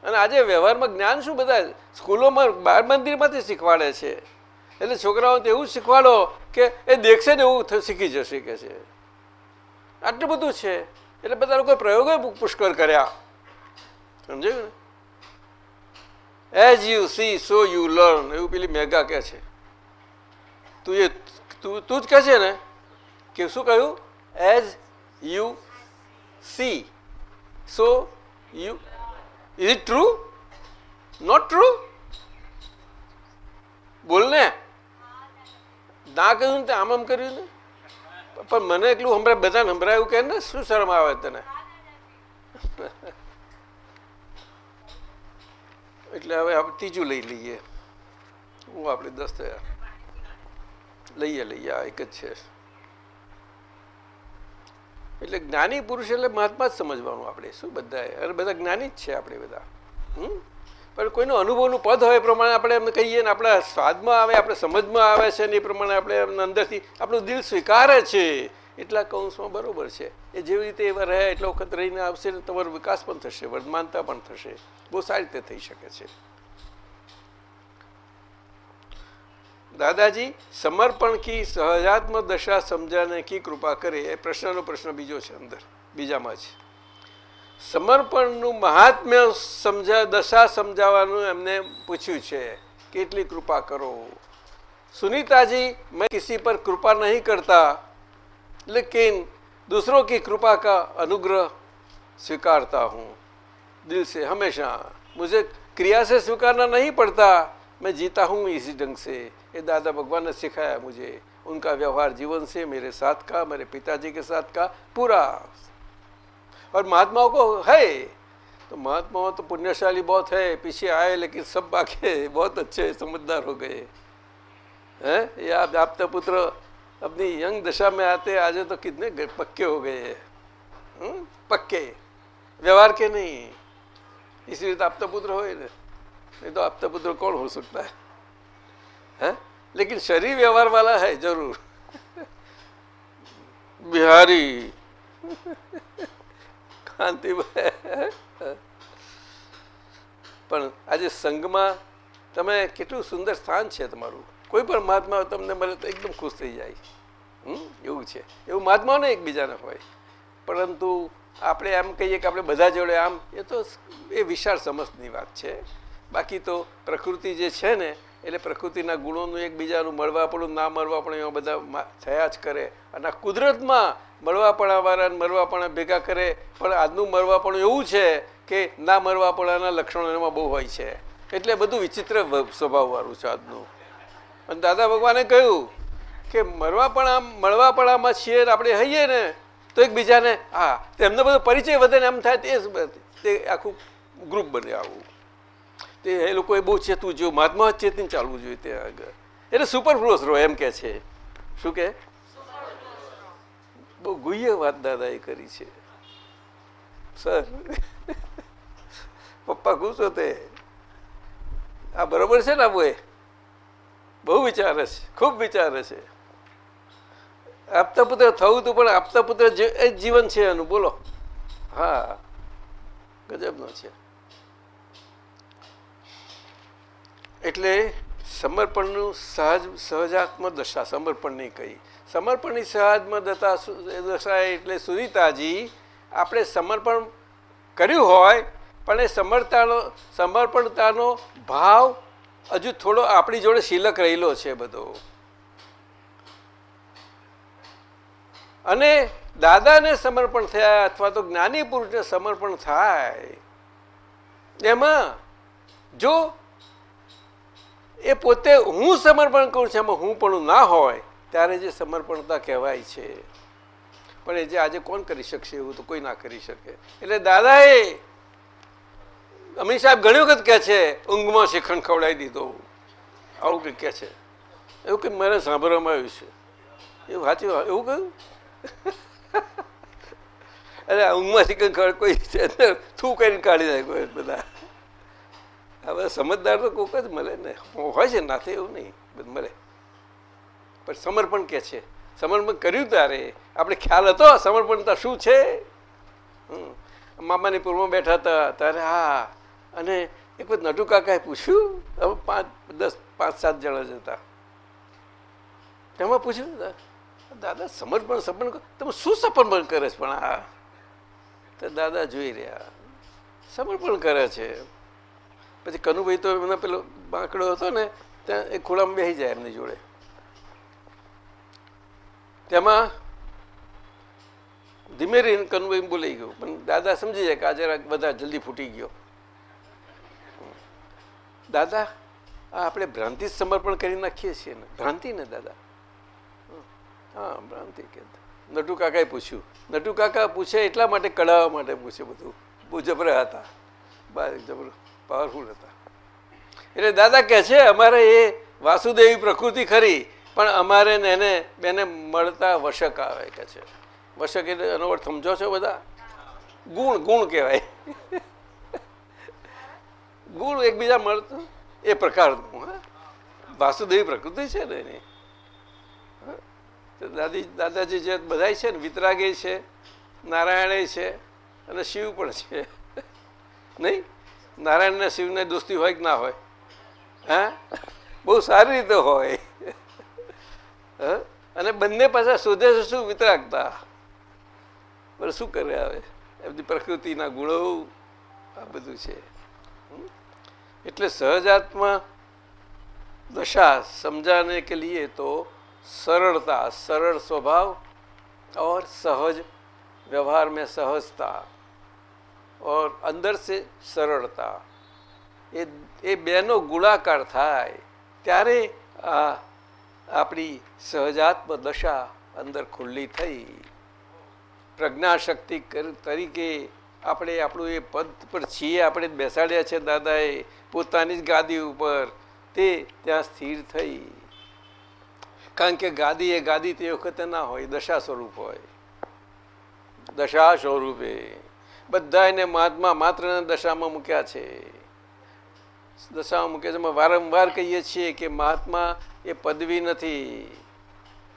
અને આજે વ્યવહારમાં જ્ઞાન શું બધા સ્કૂલોમાં બાર મંદિરમાંથી શીખવાડે છે. એટલે છોકરાઓ તો એવું શીખવાડો કે એ દેખશે ને એવું શીખી જશે કે છે. આટલું બધું છે. એટલે બધા લોકો પ્રયોગો પુષ્કળ કર્યા. સમજાયું ને? As you see so you learn એવું પેલી મેગા કહે છે. તું એ, તું તું જ કહે છે ને કે શું કહ્યું? As you see so you is it true not true બોલ ને. ના કહ્યું ને આમ આમ કર્યું ને? પણ મને એટલું હમણાં બધાને સંભળાયું કે ને, શું શરમ આવે તને? એટલે હવે આપણે ત્રીજું લઈ લઈએ. હું આપણે દસ થયા. લઈએ લઈએ, આ એક જ છે. એટલે જ્ઞાની પુરુષ એટલે મહાત્મા જ સમજવાનું આપણે, શું બધા અને બધા જ્ઞાની જ છે આપણે બધા. હમ? પણ કોઈનો અનુભવનું પદ હોય એ પ્રમાણે આપણે એમ કહીએ ને આપણા સ્વાદમાં આવે, આપણે સમજમાં આવે છે ને એ પ્રમાણે આપણે એમને અંદરથી આપણું દિલ સ્વીકારે છે. એટલા કૌંસમાં બરોબર છે. એ જેવી રીતે એવા રહ્યા એટલો વખત રહીને આવશે ને તમારો વિકાસ પણ થશે વર્ધમાનતા પણ થશે. બહુ સારી રીતે થઈ શકે છે. દાદાજી, સમર્પણ કી સહજાત્મ દશા સમજાને કી કૃપા કરે એ પ્રશ્નનો પ્રશ્ન બીજો છે અંદર, બીજામાં છે સમર્પણનું મહાત્મ્ય સમજા દશા સમજાવવાનું એમને પૂછ્યું છે કેટલી કૃપા કરો सुनीता जी मैं किसी पर कृपा नहीं करता लेकिन दूसरों की कृपा का अनुग्रह स्वीकारता हूँ दिल से हमेशा मुझे क्रिया से स्वीकारना नहीं पड़ता मैं जीता हूँ इसी ढंग से ये दादा भगवान ने सिखाया मुझे उनका व्यवहार जीवन से मेरे साथ का मेरे पिताजी के साथ का पूरा और महात्माओं को है। तो महात्माओं तो पुण्यशाली बहुत है, पीछे आए, लेकिन सब बाकी बहुत अच्छे समझदार हो गए। हैं? ये आप आपका पुत्र अपनी यंग दशा में आते, आज तो कितने पक्के हो गए हैं। हम्म? पक्के। व्यवहार के नहीं इसलिए तो आपका पुत्र हो नहीं तो आपका पुत्र कौन हो सकता है? हैं? लेकिन शरीर व्यवहार वाला है, ज़रूर। बिहारी। કાંતિભાઈ પણ આજે સંઘમાં તમે કેટલું સુંદર સ્થાન છે તમારું. કોઈ પણ મહાત્મા તમને મળે તો એકદમ ખુશ થઈ જાય. હમ? એવું છે. એવું મહાત્માઓને એકબીજાને હોય. પરંતુ આપણે એમ કહીએ કે આપણે બધા જોડે આમ, એ તો એ વિશાળ સમજની વાત છે. બાકી તો પ્રકૃતિ જે છે ને, એટલે પ્રકૃતિના ગુણોનું એકબીજાનું મળવા પણ ના મળવા પણ એવા બધા થયા જ કરે. અને કુદરતમાં મળવાપણાવાળા ને મળવાપણા ભેગા કરે. પણ આજનું મળવાપણું એવું છે કે ના મળવાપણાના લક્ષણો એમાં બહુ હોય છે. એટલે બધું વિચિત્ર સ્વભાવવાળું છે આજનું. અને દાદા ભગવાને કહ્યું કે મરવાપણા મળવાપણામાં છીએ આપણે હઈએ ને, તો એકબીજાને, હા તેમને બધો પરિચય વધે ને એમ થાય તે તે આખું ગ્રુપ બને આવું. તે એ લોકોએ બહુ ચેતવું જોઈએ મહાત્મા ચેતીને ચાલવું જોઈએ ત્યાં આગળ. એટલે સુપર ફ્લોસ રહો એમ કે છે. શું કે? બહુ ગુહ્ય વાત દાદાએ કરી છે. સર, પપ્પા ખુશ તે. આ બરોબર છે ને આબુ એ બહુ વિચારે છે, ખૂબ વિચારે છે. આપતા પુત્ર થવું હતું પણ આપતા પુત્ર એ જીવન છે એનું, બોલો. હા, ગજબનો છે. એટલે સમર્પણનું સહજ સહજાત્મ દશા સમર્પણની કહી. સમર્પણની સહાજમાં દતા સુ- એટલે સુનિતાજી આપણે સમર્પણ કર્યું હોય, પણ એ સમર્થતાનો સમર્પણતાનો ભાવ હજુ થોડો આપણી જોડે શિલક રહેલો છે બધો. અને દાદાને સમર્પણ થયા અથવા તો જ્ઞાની પુરુષને સમર્પણ થાય, એમાં જો એ પોતે હું સમર્પણ કરું છું, એમાં હું પણ ના હોય ત્યારે જે સમર્પણતા કહેવાય છે. પણ એ જે આજે કોણ કરી શકશે એવું તો કોઈ ના કરી શકે. એટલે દાદાએ અમીર સાહેબ ઘણી વખત કહે છે, ઊંઘમાં શિખંડ ખવડાવી દીધો. આવું કંઈક કહે છે. એવું કંઈક મારે સાંભળવામાં આવ્યું છે. એવું સાચું એવું કહ્યું? અરે ઊંઘમાં શિખંડ ખવડાવ કોઈ થૂ કરીને કાઢી નાખે કોઈ બધા. હવે સમજદાર તો કોક જ મળે ને. હોય છે નાથે એવું નહીં મળે. પણ સમર્પણ કે છે? સમર્પણ કર્યું તારે આપણે ખ્યાલ હતો સમર્પણતા શું છે. મામાની પૂર્વમાં બેઠા હતા, ત્યારે હા. અને એક વખત નટુ કાકાએ પૂછ્યું પાંચ, દસ, પાંચ, સાત જણા જ હતા. તેમાં પૂછ્યું, દાદા સમર્પણ સમર્પણ. તમે શું સમર્પણ કરે છે પણ આ? તો દાદા જોઈ રહ્યા. સમર્પણ કરે છે. પછી કનુભાઈ તો એમનો પેલો બાંકડો હતો ને, ત્યાં એ ખોળામાં બેસી જાય એમની જોડે. તેમાં ધીમે રહીને કનુભાઈ બોલાઈ ગયું. પણ દાદા સમજી જાય કે આ જરાક બધા જલ્દી ફૂટી ગયો. દાદા, આ આપણે ભ્રાંતિ સમર્પણ કરી નાખીએ છીએ ને. ભ્રાંતિ ને, દાદા. હા, ભ્રાંતિ કે. નટુ કાકાએ પૂછ્યું. નટુ કાકા પૂછે એટલા માટે કઢાવવા માટે પૂછે બધું. બહુ જબરા હતા. બાર જબર પાવરફુલ હતા. એટલે દાદા કહે છે, અમારે એ વાસુદેવી પ્રકૃતિ ખરી. પણ અમારે ને એને, બેને મળતા વશક આવે કે છે. વશક એટલે એનો અર્થ સમજો છો બધા? ગુણ ગુણ કહેવાય. ગુણ એકબીજા મળતું? એ પ્રકારનું, હા. વાસુદેવી પ્રકૃતિ છે ને એની. દાદી, દાદાજી જે બધાય છે ને, વિતરાગે છે, નારાયણે છે, અને શિવ પણ છે. નહીં? નારાયણ ને શિવને દોસ્તી હોય કે ના હોય? હા? બહુ સારી રીતે હોય? અને બંને પાછા શોધે છે શું વિતરાગતા પણ શું કરે હવે એ બધી પ્રકૃતિના ગુણો આ બધું છે હમ? એટલે સહજાત્મા दशा समझाने के लिए तो सरलता सरल स्वभाव और सहज व्यवहार में सहजता और अंदर से સરળતા એ એ બેનો ગુણાકાર થાય ત્યારે આ આપણી સહજાત્મ દશા અંદર ખુલ્લી થઈ. પ્રજ્ઞાશક્તિ તરીકે આપણે આપણું એ પદ પર છીએ, આપણે બેસાડ્યા છે દાદાએ પોતાની જ ગાદી ઉપર. તે ત્યાં સ્થિર થઈ. કારણ કે ગાદી એ ગાદી તે વખતે ના હોય, દશા સ્વરૂપ હોય. દશા સ્વરૂપે. બધા એને મહાત્મા માત્ર દશામાં મૂક્યા છે. દશામાં મૂક્યા છે. વારંવાર કહીએ છીએ કે મહાત્મા એ પદવી નથી.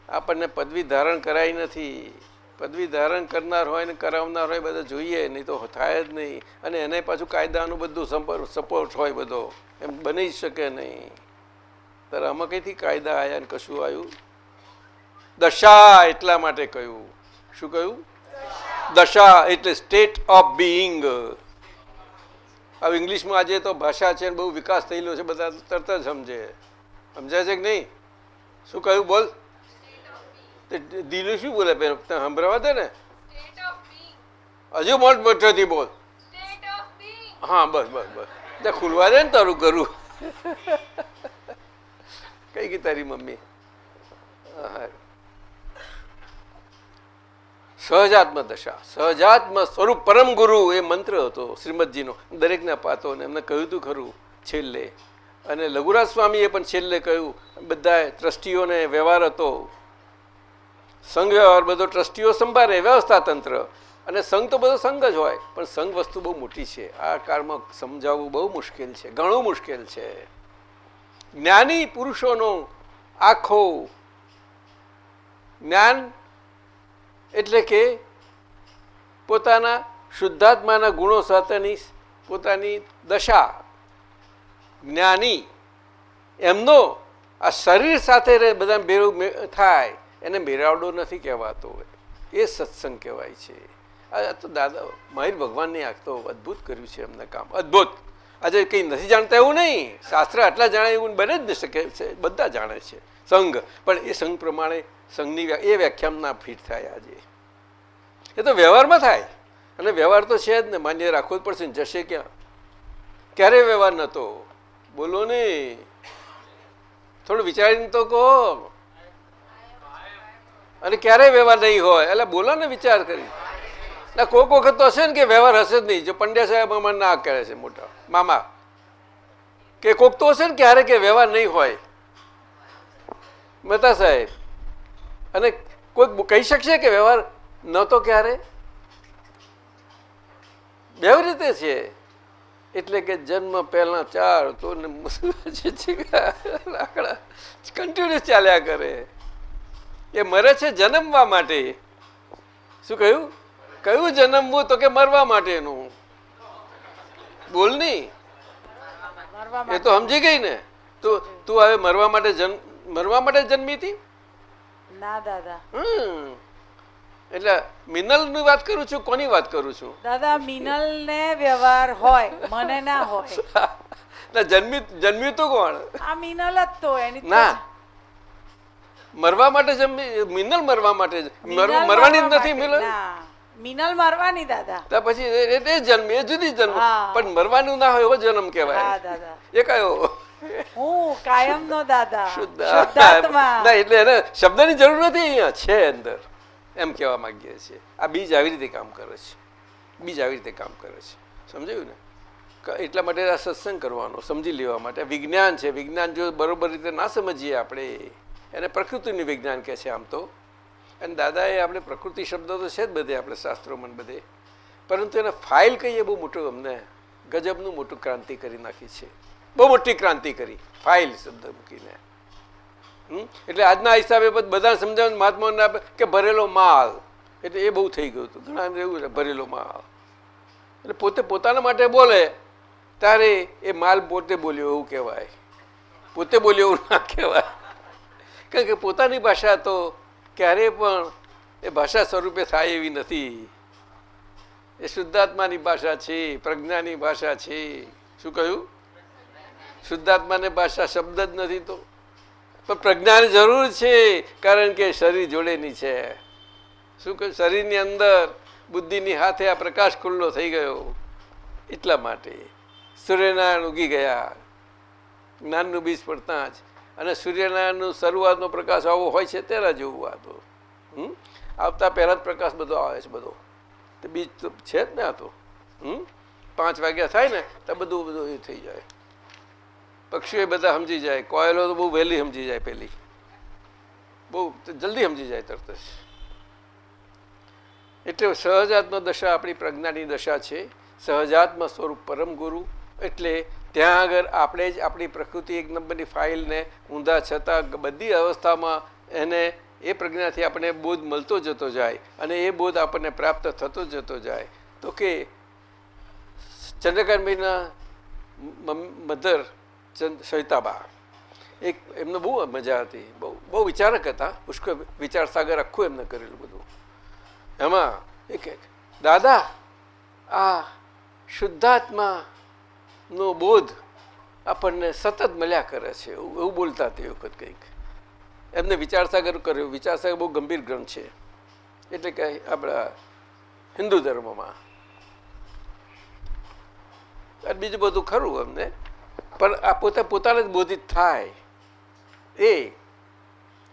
આપણને પદવી ધારણ કરાઈ નથી. પદવી ધારણ કરનાર હોય ને કરાવનાર હોય, બધા જોઈએ, નહીં તો થાય જ નહીં. અને એને પાછું કાયદાનું બધું સપોર્ટ હોય બધો. એમ બની જ શકે નહીં. ત્યારે આમાં કંઈથી કાયદા આવ્યા ને કશું આવ્યું દશા એટલા માટે કહ્યું. શું કહ્યું? દશા એટલે સ્ટેટ ઓફ બિઈંગ હવે ઇંગ્લિશમાં આજે તો ભાષા છે બહુ વિકાસ થયેલો છે, બધા તરત જ સમજે. સમજાય છે કે નહીં? શું કહ્યું? બોલ. દિલું શું બોલે પેલું? તને દે ને. હજુ મોટ મોટેથી બોલ. હા, બસ બસ બસ. ત્યાં ખુલવા દે ને તારું કરું કઈ ગઈ તારી મમ્મી? સહજાત્મ દશા સહજાત્મ સ્વરૂપ પરમ ગુરુ એ મંત્ર હતો શ્રીમદજીનો. દરેકને અપાતો અને એમને કહ્યું હતું ખરું, છેલ્લે. અને લઘુરાજ સ્વામીએ પણ છેલ્લે કહ્યું બધા ટ્રસ્ટીઓને વ્યવહાર હતો. સંઘ વ્યવહાર બધો ટ્રસ્ટીઓ સંભાળે વ્યવસ્થા તંત્ર અને સંઘ તો બધો સંઘ જ હોય, પણ સંઘ વસ્તુ બહુ મોટી છે. આ કાળમાં સમજાવવું બહુ મુશ્કેલ છે, ઘણું મુશ્કેલ છે. જ્ઞાની પુરુષોનો આખો જ્ઞાન એટલે કે પોતાના શુદ્ધાત્માના ગુણો સાથેની પોતાની દશા જ્ઞાની. એમનો આ શરીર સાથે રહે બધા ભેરું થાય, એને મેળાવડો નથી કહેવાતો એ સત્સંગ કહેવાય છે. આ તો દાદા, મહિર ભગવાનને આ તો અદ્ભુત કર્યું છે એમને કામ. અદ્ભુત. આજે કંઈ નથી જાણતા એવું નહીં. શાસ્ત્ર આટલા જાણે એવું બને જ ન શકે છે, બધા જાણે છે. સંઘ. પણ એ સંઘ પ્રમાણે સંઘની એ વ્યાખ્યામાં ફિટ થાય આજે. એ તો વ્યવહારમાં થાય. અને વ્યવહાર તો છે જ ને. માન્ય રાખવો જ પડશે જશે ક્યાં? ક્યારે વ્યવહાર નહોતો બોલો ને. થોડું વિચારીને તો કહો. અને ક્યારેય વ્યવહાર નહીં હોય. એટલે બોલો ને વિચાર કરી ના, કોઈક વખત તો હશે ને કે વ્યવહાર હશે જ નહીં. જો પંડ્યા સાહેબ અમારે ના કરે છે મોટા. મામા, કે કોક તો હશે ને ક્યારે કે વ્યવહાર નહીં હોય. મહેતા સાહેબ, અને કોઈક કહી શકશે કે વ્યવહાર નહોતો ક્યારે? બે રીતે છે. એટલે કે જન્મ પહેલા ચાર તો કન્ટિન્યુઅસ ચાલ્યા કરે. એ મરે છે જન્મવા માટે. શું કહ્યું? કયું જન્મવું તો કે મરવા માટેનું. બોલ નહીં. એ તો સમજી ગઈ ને. તું તું હવે મરવા માટે જન્મ મરવા માટે જન્મી હતી? ના દાદા. હમ. એટલે મિનલની વાત કરું છું કોની વાત કરું છું? દાદા મિનલ ને વ્યવહાર હોય મને ના હોય. ના જન્મી જન્મ્યું તો કોણ? આ મિનલ જ તો એની ના. મરવા માટે જન્મી મિનલ મરવા માટે મરવાની જ નથી મિનલ? મિનલ મરવાની દાદા. તો પછી એ- જન્મ એ જુદી જન્મ. પણ મરવાનું ના હોય એવો જન્મ હા કહેવાય દાદા. એ કયો? હું કાયમ નો દાદા શુદ્ધ ના એટલે એને શબ્દની જરૂર નથી અહીંયા છે અંદર. એમ કહેવા માંગીએ છીએ. આ બીજ આવી રીતે કામ કરે છે. બીજ આવી રીતે કામ કરે છે. સમજાયું ને? એટલા માટે આ સત્સંગ કરવાનો, સમજી લેવા માટે. વિજ્ઞાન છે. વિજ્ઞાન જો બરોબર રીતે ના સમજીએ આપણે, એને પ્રકૃતિનું વિજ્ઞાન કહે છે આમ તો. અને દાદાએ આપણે પ્રકૃતિ શબ્દો તો છે જ બધે, આપણે શાસ્ત્રોમાં બધે. પરંતુ એને ફાઇલ કહીએ બહુ મોટું, અમને ગજબનું મોટું ક્રાંતિ કરી નાખી છે. બહુ મોટી ક્રાંતિ કરી. ફાઇલ શબ્દ મૂકીને? એટલે આજના હિસાબે બધા સમજાવવાનું મહાત્માઓને કે ભરેલો માલ. એટલે એ બહુ થઈ ગયું હતું. ઘણા એવું ભરેલો માલ. એટલે પોતે પોતાના માટે બોલે ત્યારે એ માલ પોતે બોલ્યો એવું કહેવાય. પોતે બોલ્યો એવું ના કહેવાય. કારણ કે પોતાની ભાષા તો ક્યારેય પણ એ ભાષા સ્વરૂપે થાય એવી નથી. એ શુદ્ધાત્માની ભાષા છે, પ્રજ્ઞાની ભાષા છે. શું કહ્યું? શુદ્ધાત્માની ભાષા શબ્દ જ નથી તો પણ પ્રજ્ઞાની જરૂર છે, કારણ કે શરીર જોડેની છે. શું કહ્યું શરીરની અંદર બુદ્ધિની હાથે આ પ્રકાશ ખુલ્લો થઈ ગયો. એટલા માટે સૂર્યનારાયણ ઉગી ગયા. જ્ઞાનનું બીજ પડતા જ. અને સૂર્યનારાયણનું શરૂઆતનો પ્રકાશ આવો હોય છે તેના જેવું આ તો? આવતા પહેલાં જ પ્રકાશ બધો આવે છે બધો. તો બીજ તો છે જ ને આ તો. હમ? પાંચ વાગ્યા થાય ને, તો બધું બધું એ થઈ જાય. પક્ષીઓ બધા સમજી જાય. કોયલો તો બહુ વહેલી સમજી જાય પેલી. બહુ જલ્દી સમજી જાય તરત જ. એટલે સહજાત્મ દશા આપણી પ્રજ્ઞાની દશા છે. સહજાત્મ સ્વરૂપ પરમ ગુરુ. એટલે ત્યાં આગળ આપણે જ આપણી પ્રકૃતિ એક નંબરની ફાઇલને ઊંધા છતાં બધી અવસ્થામાં એને એ પ્રજ્ઞાથી આપણને બોધ મળતો જતો જાય અને એ બોધ આપણને પ્રાપ્ત થતો જતો જાય. તો કે ચંદ્રકાંતભાઈના મધર ચંદ સવિતાબા. એક એમને બહુ મજા હતી. બહુ બહુ વિચારક હતા. પુષ્કળ વિચાર સાગર આખું એમને કરેલું બધું. એમાં એક દાદા, આ શુદ્ધાત્મા નો બોધ આપણને સતત મળ્યા કરે છે. એવું બોલતા તે વખત કંઈક. એમને વિચારસાગર કર્યો. વિચારસાગર બહુ ગંભીર ગ્રંથ છે. એટલે કે આપણા હિન્દુ ધર્મમાં. બીજું બધું ખરું અમને પણ આ પોતે પોતાને જ બોધિત થાય. એ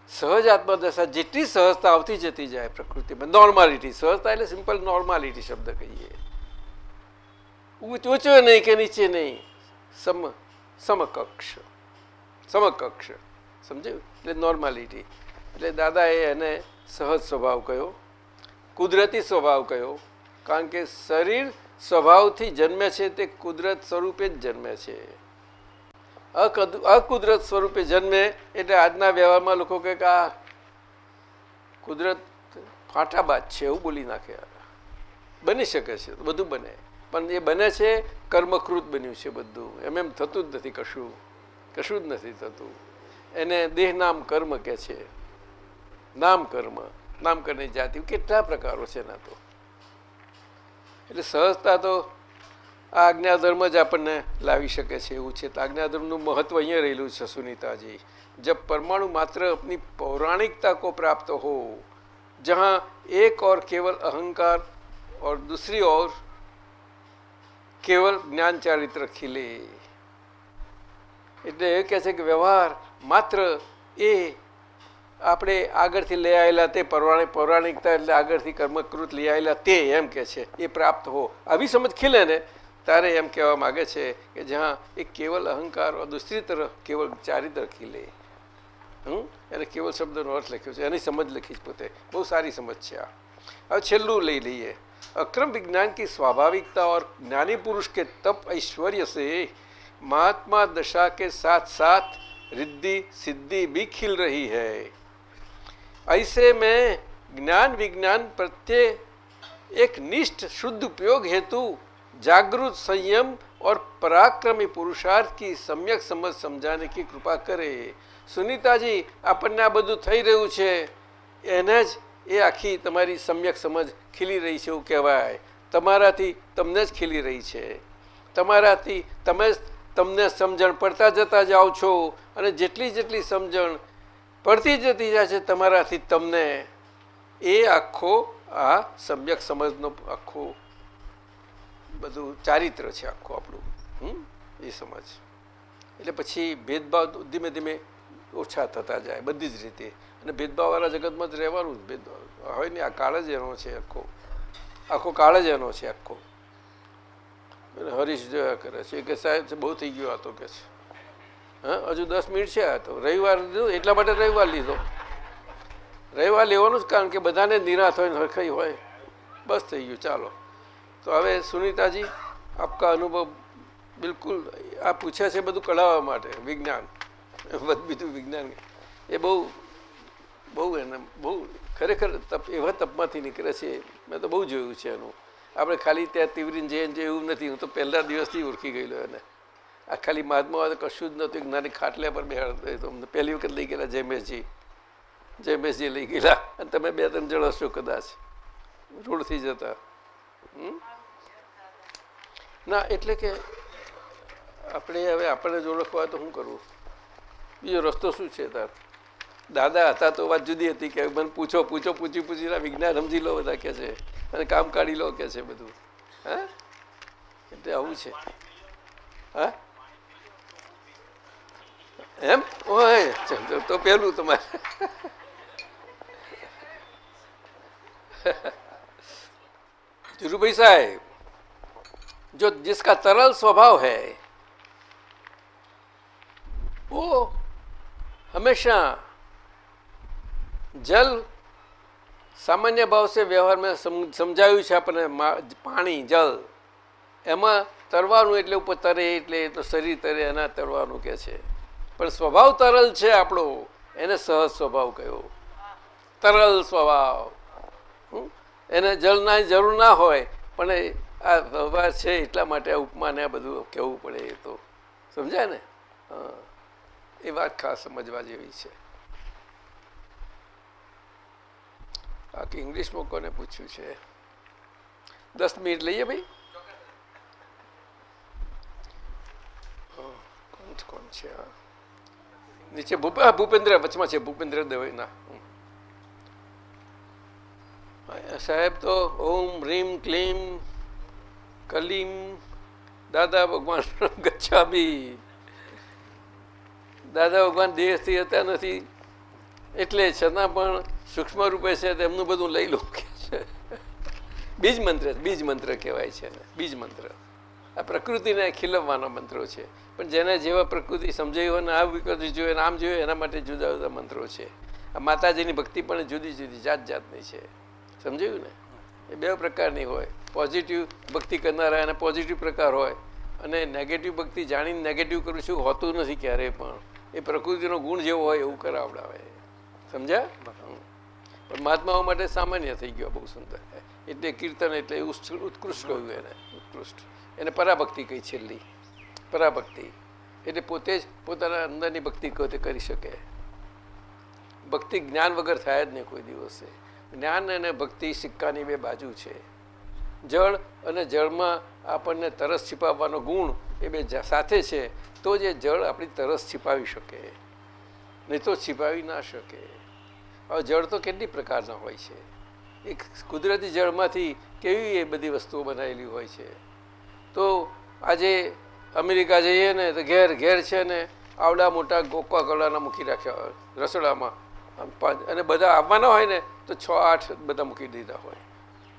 સહજ આત્મદશા જેટલી સહજતા આવતી જતી જાય પ્રકૃતિમાં. નોર્માલિટી સહજતા એટલે સિમ્પલ નોર્માલિટી શબ્દ કહીએ. ઊંચ નહીં કે નીચે નહીં. સમ, સમકક્ષ. સમકક્ષ. સમજ્યું? એટલે નોર્માલિટી એટલે દાદાએ એને સહજ સ્વભાવ કયો, કુદરતી સ્વભાવ કયો, કારણ કે શરીર સ્વભાવથી જન્મે છે તે કુદરત સ્વરૂપે જ જન્મે છે. અકુદરત સ્વરૂપે જન્મે એટલે આજના વ્યવહારમાં લોકો કહે કે આ કુદરત ફાંટાબાજ છે એવું બોલી નાખે. બની શકે છે, બધું બને. પણ એ બને છે, કર્મકૃત બન્યું છે બધું. એમ એમ થતું જ નથી કશું. કશું જ નથી થતું. એને દેહ નામ કર્મ કે છે. નામ કર્મ. નામ કર્મની જાતિ. કેટલા પ્રકારો છે એના તો. એટલે સહજતા તો આ આજ્ઞાધર્મ જ આપણને લાવી શકે છે એવું છે તો આજ્ઞાધર્મનું મહત્વ અહીંયા રહેલું છે સુનીતાજી जब परमाणु मात्र अपनी पौराणिकता को प्राप्त हो जहाँ एक और केवल अहंकार और दूसरी ओर केवल ज्ञान चारित्र खिले એટલે એ કહે છે કે વ્યવહાર માત્ર એ આપણે આગળથી લઈ આવેલા તે પૌરાણિક પૌરાણિકતા એટલે આગળથી કર્મકૃત લઈ આવેલા તે એમ કે છે એ પ્રાપ્ત હો આવી સમજ ખીલે ને તારે એમ કહેવા માગે છે કે જ્યાં એક કેવલ અહંકાર और दूसरी तरफ केवल ચારિત્ર ખીલે હમ એને કેવલ શબ્દનો અર્થ લખ્યો છે એની સમજ લખી છે પોતે બહુ સારી સમજ છે આ હવે છેલ્લું લઈ લઈએ अक्रम विज्ञान की स्वाभाविकता और ज्ञानी पुरुष के तप ऐश्वर्य से महात्मा दशा के साथ साथ रिद्धि सिद्धि भी खिल रही है ऐसे में ज्ञान विज्ञान प्रत्यय एक निष्ठ शुद्ध उपयोग हेतु जागृत संयम और पराक्रमी पुरुषार्थ की सम्यक समझ समझाने की कृपा करे સુનીતાજી આપણને આ બધું થઈ રહ્યું છે એને જ એ આખી તમારી સમ્યક સમજ ખીલી રહી છે એવું કહેવાય તમારાથી તમને જ ખીલી રહી છે તમારાથી તમે જ તમને સમજણ પડતા જતા જાઓ છો અને જેટલી જેટલી સમજણ પડતી જતી જાય છે તમારાથી તમને એ આખો આ સમ્યક સમજનો આખો બધું ચારિત્ર છે આખું આપણું એ સમજ. એટલે પછી ભેદભાવ ધીમે ધીમે ઓછા થતા જાય બધી જ રીતે. અને ભેદભાવવાળા જગતમાં જ રહેવાનું જ ભેદભાવ. હોય ને આ કાળ જ એનો છે આખો. આખો કાળ જ એનો છે આખો. હરીશ જોયા કરે છે. કે સાહેબ, બહુ થઈ ગયો હતો કે છે. હા, હજુ દસ મિનિટ છે આ તો. રવિવાર લીધો, એટલા માટે રવિવાર લીધો. રવિવાર લેવાનું જ કારણ કે બધાને નિરાશ હોય ને હરખાઈ હોય. બસ થઈ ગયું, ચાલો. તો હવે સુનીતાજી, આપકા અનુભવ બિલકુલ આ પૂછ્યા છે બધું કઢાવવા માટે, વિજ્ઞાન. બીજું વિજ્ઞાન. એ બહુ બહુ એને, બહુ ખરેખર તપ, એવા તપમાંથી નીકળે છે, મેં તો બહુ જોયું છે એનું. આપણે ખાલી ત્યાં તીવરીને જઈને જે એવું નથી, હું તો પહેલા દિવસથી ઓળખી ગયેલો એને. આ ખાલી મહાત્મા તો કશું જ નહોતું નાની ખાટલા પર બેહાડતો તો અમને પહેલી વખત લઈ ગયેલા જયમેશજી. જયમેશજી લઈ ગયેલા. અને તમે બે ત્રણ જણ હશો કદાચ. રોડથી જતા. હમ? ના, એટલે કે આપણે હવે આપણને જ ઓળખવા તો શું કરવું બીજો રસ્તો શું છે તાર? દાદા હતા તો વાત જુદી હતી કે મને પૂછો પૂછો, પૂછી પૂછીને વિજ્ઞાન સમજી લો બધા કે છે. અને કામ કાઢી લો કે છે બધું. હા? એટલે આવું છે. હા? એમ? ઓય તો પેલું તમારે. ધીરુભાઈ સાહેब जो जिसका तरल स्वभाव है वो हमेशा जल સામાન્ય ભાવ છે વ્યવહારમાં સમ- સમજાયું છે આપણને મા- પાણી જલ એમાં તરવાનું એટલે ઉપર તરે એટલે એ તો શરીર તરે એના તરવાનું કે છે પણ સ્વભાવ તરલ છે આપણો એને સહજ સ્વભાવ કયો તરલ સ્વભાવ હમ? એને જળના જરૂર ના હોય પણ એ આ વ્યવહાર છે એટલા માટે આ ઉપમાને આ બધું કહેવું પડે એ તો. સમજાય ને? હા. એ વાત ખાસ સમજવા જેવી છે. બાકી ઇંગ્લિશમાં કોને પૂછ્યું છે? દસ મિનિટ લઈએ ભાઈ? કોણ કોણ છે? હા. નીચે ભૂપેન્દ્ર, વચમાં છે, ભૂપેન્દ્ર દવેના. સાહેબ તો ઓમ, રીમ, ક્લીમ કલીમ, દાદા ભગવાન ગચ્છામી. દાદા ભગવાન દેહથી હતા નથી, એટલે છતાં પણ સૂક્ષ્મ રૂપે છે તેમનું બધું લઈ લો કે છે. બીજ મંત્ર બીજ મંત્ર કહેવાય છે બીજ મંત્ર. આ પ્રકૃતિને ખીલવવાનો મંત્રો છે. પણ જેને જેવા પ્રકૃતિ સમજાવી હોય આ વિકૃતિ જોઈએ આમ જોઈએ એના માટે જુદા જુદા મંત્રો છે. આ માતાજીની ભક્તિ પણ જુદી જુદી જાત જાતની છે. સમજાયું ને? એ બે પ્રકારની હોય. પોઝિટિવ ભક્તિ કરનારા એને પોઝિટિવ પ્રકાર હોય અને નેગેટિવ ભક્તિ જાણીને નેગેટિવ કરું છું હોતું નથી ક્યારેય પણ. એ પ્રકૃતિનો ગુણ જેવો હોય એવું કરાવડાવે. સમજ્યા? પણ મહાત્માઓ માટે સામાન્ય થઈ ગયો બહુ સુંદર. એટલે કીર્તન એટલે ઉત્કૃષ્ટ કહ્યું એને, ઉત્કૃષ્ટ. એને પરાભક્તિ કહી છેલ્લી. પરાભક્તિ. એટલે પોતે જ પોતાના અંદરની ભક્તિ પોતે કરી શકે. ભક્તિ જ્ઞાન વગર થાય જ નહીં કોઈ દિવસે. જ્ઞાન અને ભક્તિ સિક્કાની બે બાજુ છે. જળ અને જળમાં આપણને તરસ છિપાવવાનો ગુણ એ બે સાથે છે, તો જે જળ આપણી તરસ છિપાવી શકે. નહીં તો છિપાવી ના શકે. હવે જળ તો કેટલી પ્રકારના હોય છે? એ કુદરતી જળમાંથી કેવી એ બધી વસ્તુઓ બનાવેલી હોય છે? તો આજે અમેરિકા જઈએ ને, તો ઘેર ઘેર છે ને, આવડા મોટા ગોકવા કલાના મૂકી રાખ્યા હોય, રસોડામાં. અને બધા આવવાના હોય ને, તો છ, આઠ બધા મૂકી દીધા હોય.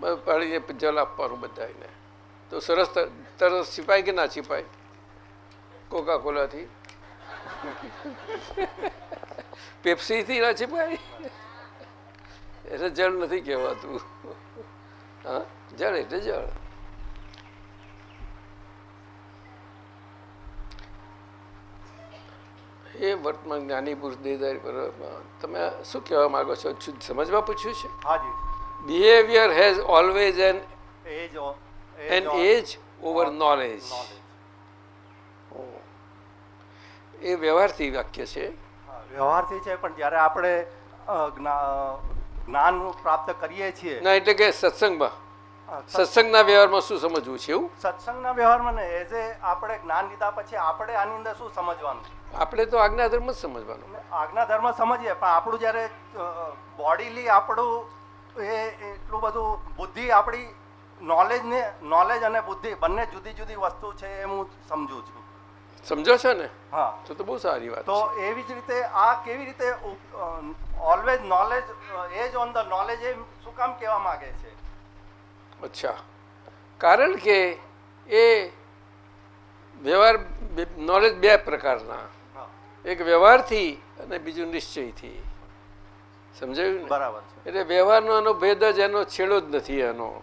પાડીને જલ આપવાનું બધાને તો સરસ તરસ છીપાય કે ના છીપાય? કોકા કોલાથી પેપ્સીથી ના છીપાય? એટલે જળ નથી કહેવાતું. હા? જળ એટલે જળ. એ વર્તમાન જ્ઞાની પુરુષ દેહધારી પર, તમે શું કહેવા માંગો છો? સમજવા પૂછ્યું છે? હાજી behaviour has always an edge O- edge over knowledge knowledge. એ વ્યવહારથી વાક્ય છે. વ્યવહારથી છે પણ જ્યારે આપણે જ્ઞાન પ્રાપ્ત કરીએ છીએ. ના એટલે કે સત્સંગમાં. સત્સંગના વ્યવહારમાં શું સમજવું છે એવું? સત્સંગના વ્યવહારમાં ને એઝ એ આપણે જ્ઞાન લીધા પછી આપણે આની અંદર શું સમજવાનું? આપણે તો આજ્ઞા ધર્મ જ સમજવાનું. આજ્ઞા ધર્મ સમજીએ પણ આપણું જ્યારે બોડીલી આપણું એ એટલું બધું બુદ્ધિ આપણી નોલેજને નોલેજ અને બુદ્ધિ બંને જુદી જુદી વસ્તુ છે એ હું સમજુ છું. સમજો છો ને? હા. તો તો બહુ સારી વાત તો એવી જ રીતે આ કેવી રીતે always knowledge edge on the knowledge એ શું કામ કહેવા માંગે છે? અચ્છા. કારણ કે એ વ્યવહાર નોલેજ બે પ્રકારના. એક વ્યવહારથી અને બીજું નિશ્ચયથી. સમજાયું ને? બરાબર એટલે વ્યવહારનો એનો ભેદ જ એનો છેડો જ નથી એનો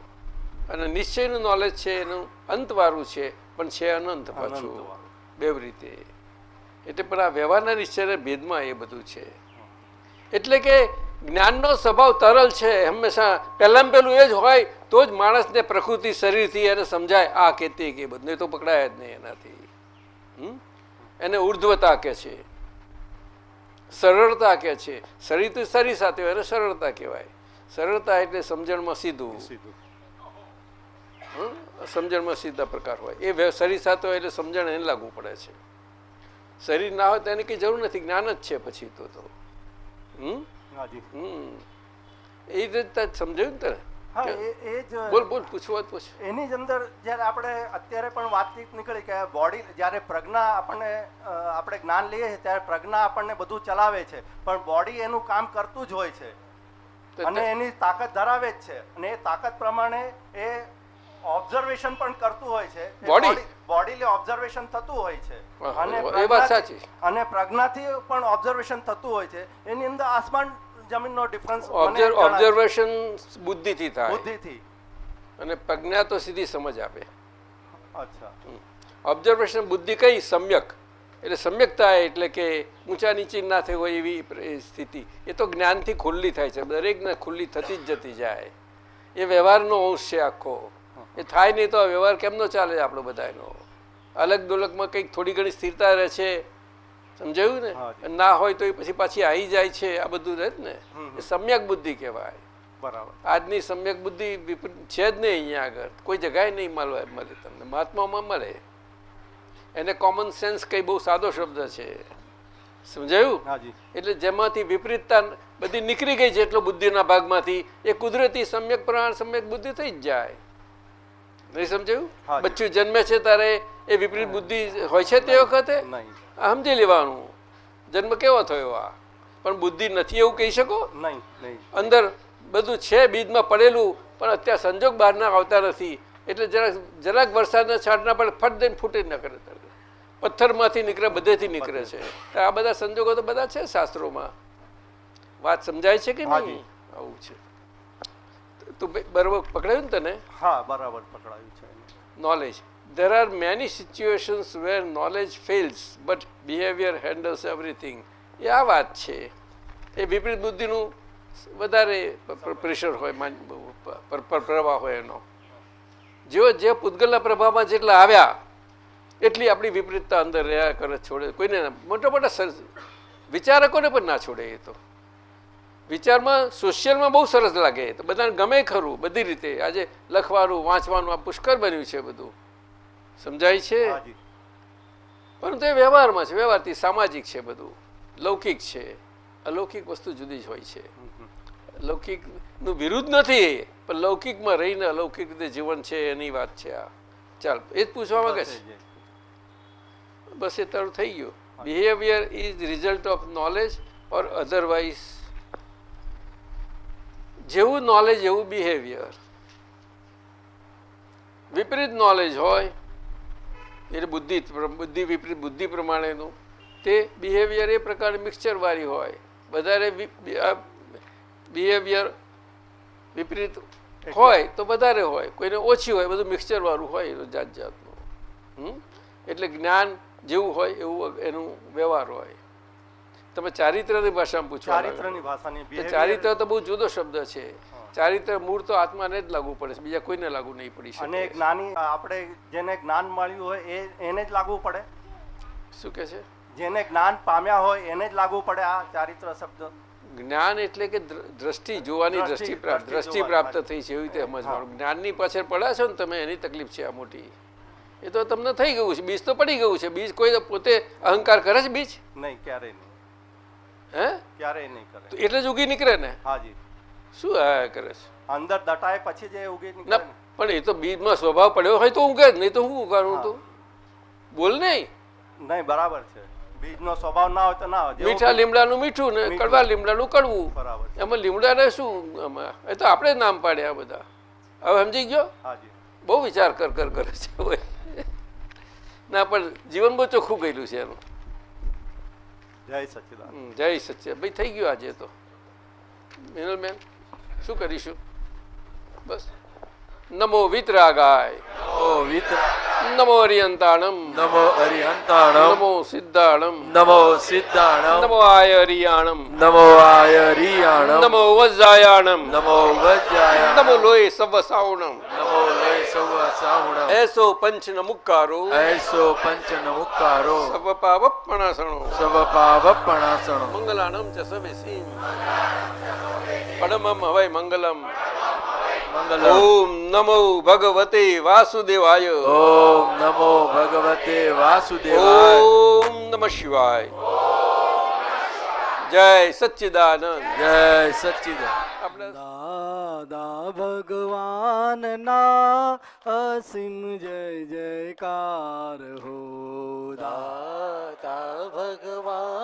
અને નિશ્ચયનું નોલેજ છે એનું અંતવાળું છે પણ છે અનંત પાછું. બે રીતે. એટલે પણ આ વ્યવહારના નિશ્ચયના ભેદમાં એ બધું છે. એટલે કે જ્ઞાનનો સ્વભાવ તરલ છે હંમેશા. પહેલાં પહેલું એ જ હોય તો જ માણસને પ્રકૃતિ શરીરથી એને સમજાય આ કે તે કે બધું. તો પકડાય જ નહીં એનાથી? એને ઉર્ધ્વતા કે છે. સરળતા કે છે? શરીર શરીર સાથે હોય એને સરળતા કહેવાય. સરળતા એટલે સમજણમાં સીધું. સીધું. હં? સમજણમાં સીધા પ્રકાર હોય. એ શરીર સાથે હોય એટલે સમજણ એને લાગુ પડે છે. શરીર ના હોય તો એની કંઈ જરૂર નથી. જ્ઞાન જ છે પછી તો તો. હમ હમ. એ રીતે સમજાયું ને તને? બોલ બોલ પૂછવું પૂછ. એની જ અંદર જ્યારે આપણે અત્યારે પણ વાતચીત નીકળી કે બોડી જ્યારે પ્રજ્ઞા આપણને આપણે જ્ઞાન લઈએ છીએ ત્યારે પ્રજ્ઞા આપણને બધું ચલાવે છે પણ બોડી એનું કામ કરતું જ હોય છે. અને એની તાકાત ધરાવે જ છે. અને એ તાકાત પ્રમાણે એ ઓબ્ઝર્વેશન પણ કરતું હોય છે. બોડી બોડીલી ઓબ્ઝર્વેશન થતું હોય છે. અને એ વાત સાચી. અને પ્રજ્ઞાથી પણ ઓબ્ઝર્વેશન થતું હોય છે. એની અંદર આસમાન જમીનનો ડિફરન્સ ઓબ્ઝર્વેશન બુદ્ધિથી થાય. બુદ્ધિથી. અને પ્રજ્ઞા તો સીધી સમજ આપે. અચ્છા. ઓબ્ઝર્વેશન બુદ્ધિ કઈ? સમ્યક. એટલે સમ્યકતા એટલે કે ઊંચા નીચી ના થઈ હોય એવી સ્થિતિ. એ તો જ્ઞાનથી ખુલ્લી થાય છે. દરેકને ખુલ્લી થતી જ જતી જાય. એ વ્યવહારનો અંશ છે આખો. એ થાય નહીં તો આ વ્યવહાર કેમનો ચાલે આપણો બધાનો? અલગ દોલકમાં કંઈક થોડી ઘણી સ્થિરતા રહે છે. સમજાયું ને? ના હોય તો એ પછી પાછી આવી જાય છે આ બધું રહે ને. એ સમ્યક બુદ્ધિ કહેવાય. બરાબર. આજની સમ્યક બુદ્ધિ છે જ નહીં અહીંયા આગળ. કોઈ જગાએ નહીં મળવા મળે તમને. મહાત્મામાં મળે. એને કોમન સેન્સ કઈ બહુ સાદો શબ્દ છે. સમજાયું? એટલે જેમાંથી વિપરીતતા બધી નીકળી ગઈ છે એટલો બુદ્ધિના ભાગમાંથી એ કુદરતી સમ્યક પ્રમાણ સમ્યક બુદ્ધિ થઈ જ જાય. નહીં સમજાયું? બચ્ચું જન્મે છે ત્યારે એ વિપરીત બુદ્ધિ હોય છે તે વખતે? નહીં. આ સમજી લેવાનું? જન્મ કેવો થયો આ? પણ બુદ્ધિ નથી એવું કહી શકો? નહીં અંદર બધું છે બીજમાં પડેલું પણ અત્યારે સંજોગ બહારના આવતા નથી. એટલે જરાક જરાક વરસાદના છાંટના પણ ફટ દઈને ફૂટી ન કરે. પથ્થરમાંથી નીકળે બધેથી નીકળે છે. આ બધા સંજોગો તો બધા છે શાસ્ત્રોમાં. વાત સમજાય છે કે નહીં? આવું છે. તું બરોબર પકડાયું ને તને? હા બરાબર પકડાયું છે. એને. There are many situations where knowledge fails, but behavior handles everything. એ આ વાત છે. એ વિપરીત બુદ્ધિનું વધારે પ્રેશર હોય માન- પ- પર- પર- પ્રવાહ હોય એનો. જેઓ જે પૂતગલના પ્રભાવમાં જેટલા આવ્યા એટલી આપણી વિપરીતતા અંદર રહ્યા કરે છોડે. કોઈને મોટા મોટા વિચારકોને પણ ના છોડે એ તો. વિચારમાં સોશિયલમાં બહુ સરસ લાગે. તો બધાને ગમે ખરું બધી રીતે. આજે લખવાનું વાંચવાનું આ પુષ્કળ બન્યું છે બધું. સમજાય છે? પરંતુ એ વ્યવહારમાં છે વ્યવહારથી સામાજિક છે બધું. લૌકિક છે. અલૌકિક વસ્તુ જુદી જ હોય છે. લૌકિકનું વિરુદ્ધ નથી પણ લૌકિકમાં રહીને અલૌકિક રીતે જીવન છે એની વાત છે આ. ચાલ એ જ પૂછવા માંગે છે? બસ એ તારું થઈ ગયું. Behaviour is result of knowledge or otherwise જેવું નોલેજ એવું બિહેવિયર વિપરીત નોલેજ હોય એટલે બુદ્ધિ બુદ્ધિ વિપરીત બુદ્ધિ પ્રમાણેનું. તે બિહેવિયર એ પ્રકારે મિક્સચરવાળી હોય. વધારે બિહેવિયર વિપરીત હોય તો વધારે હોય. કોઈને ઓછી હોય બધું મિક્સચરવાળું હોય એનું જાત જાતનું હમ? એટલે જ્ઞાન જેવું હોય એવું એનું વ્યવહાર હોય. તમે ચારિત્રની ભાષામાં પૂછો ચારિત્રની ભાષાની તો ચારિત્ર તો બહુ જુદો શબ્દ છે. ચારિત્ર મૂળ તો આત્માને જ લાગુ પડે છે બીજા કોઈને લાગુ નહીં પડી અને એક નાની આપણે જેને જ્ઞાન મળ્યું હોય એ એને જ લાગુ પડે? શું કે છે? જેને જ્ઞાન પામ્યા હોય એને જ લાગુ પડે આ ચારિત્ર શબ્દ? જ્ઞાન એટલે કે દ્રષ્ટિ જોવાની દ્રષ્ટિ, પ્રાપ્ત દ્રષ્ટિ પ્રાપ્ત થઈ છે એવી રીતે સમજવાનું. જ્ઞાનની પાછળ પડ્યા છો ને તમે એની તકલીફ છે આ મોટી. એ તો તમને થઈ ગયું છે બીજ તો પડી ગયું છે. બીજ કોઈ પોતે અહંકાર કરે છે બીજ? નહીં ક્યારેય નહીં. હે? ક્યારેય નહીં કરે. એટલે જ ઉગી નીકળે ને? હાજી. શું આ કરે છે? અંદર દટાય પછી જે ઉગી ના પણ એ તો બીજમાં સ્વભાવ પડ્યો હોય તો ઉગે જ નહીં તો હું ઉગાડું તું? બોલ નહીં. નહીં બરાબર છે. બીજનો સ્વભાવ ના હોય તો ના હોય. મીઠા લીમડાનું મીઠું ને કડવા લીમડાનું કડવું. બરાબર એમાં લીમડાને શું? એ તો આપણે નામ પાડ્યા બધા. હવે સમજી ગયો? બહુ વિચાર કર કર કરે છે. ના પણ જીવન બહુ ચોખ્ખું ગયેલું છે એનું. જય સચિદાન જય સચ્ચે ભાઈ થઈ ગયું આજે તો. મિનલબેન? શું કરીશું? બસ. નમો વિતરાગાય ઓ વિત નમો હરિયંતાણમ નમો અરિહંતાણમ નમો સિદ્ધાણમ નમો સિદ્ધાણમ નમો આયરિયાણમ નમો આયરિયાણમ નમો વજ્રાયાણમ નમો વજ્રાયાણમ નમો લોય સવસાવણમ નમો લોય સવ સાહુણમ એસો પંચન મુક્કારો એસો પંચન મુક્કારો સવ પાવપણાસણો સવ પાવપણાસણો મંગલાણમ ચ સવેસીમ પરમમ હવૈ મંગલમ મંગલમ ઓમ નમો ભગવતે વાસુદેવાય. ઓમ નમો ભગવતે વાસુદેવાય. ઓમ નમઃ શિવાય. જય સચ્ચિદાનંદ. જય સચ્ચિદાનંદ. દાદા ભગવાન ના અસીમ જય જયકાર હો. દાદા ભગવાનના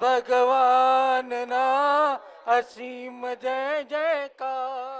ભગવાનના અસીમ જય જયકાર.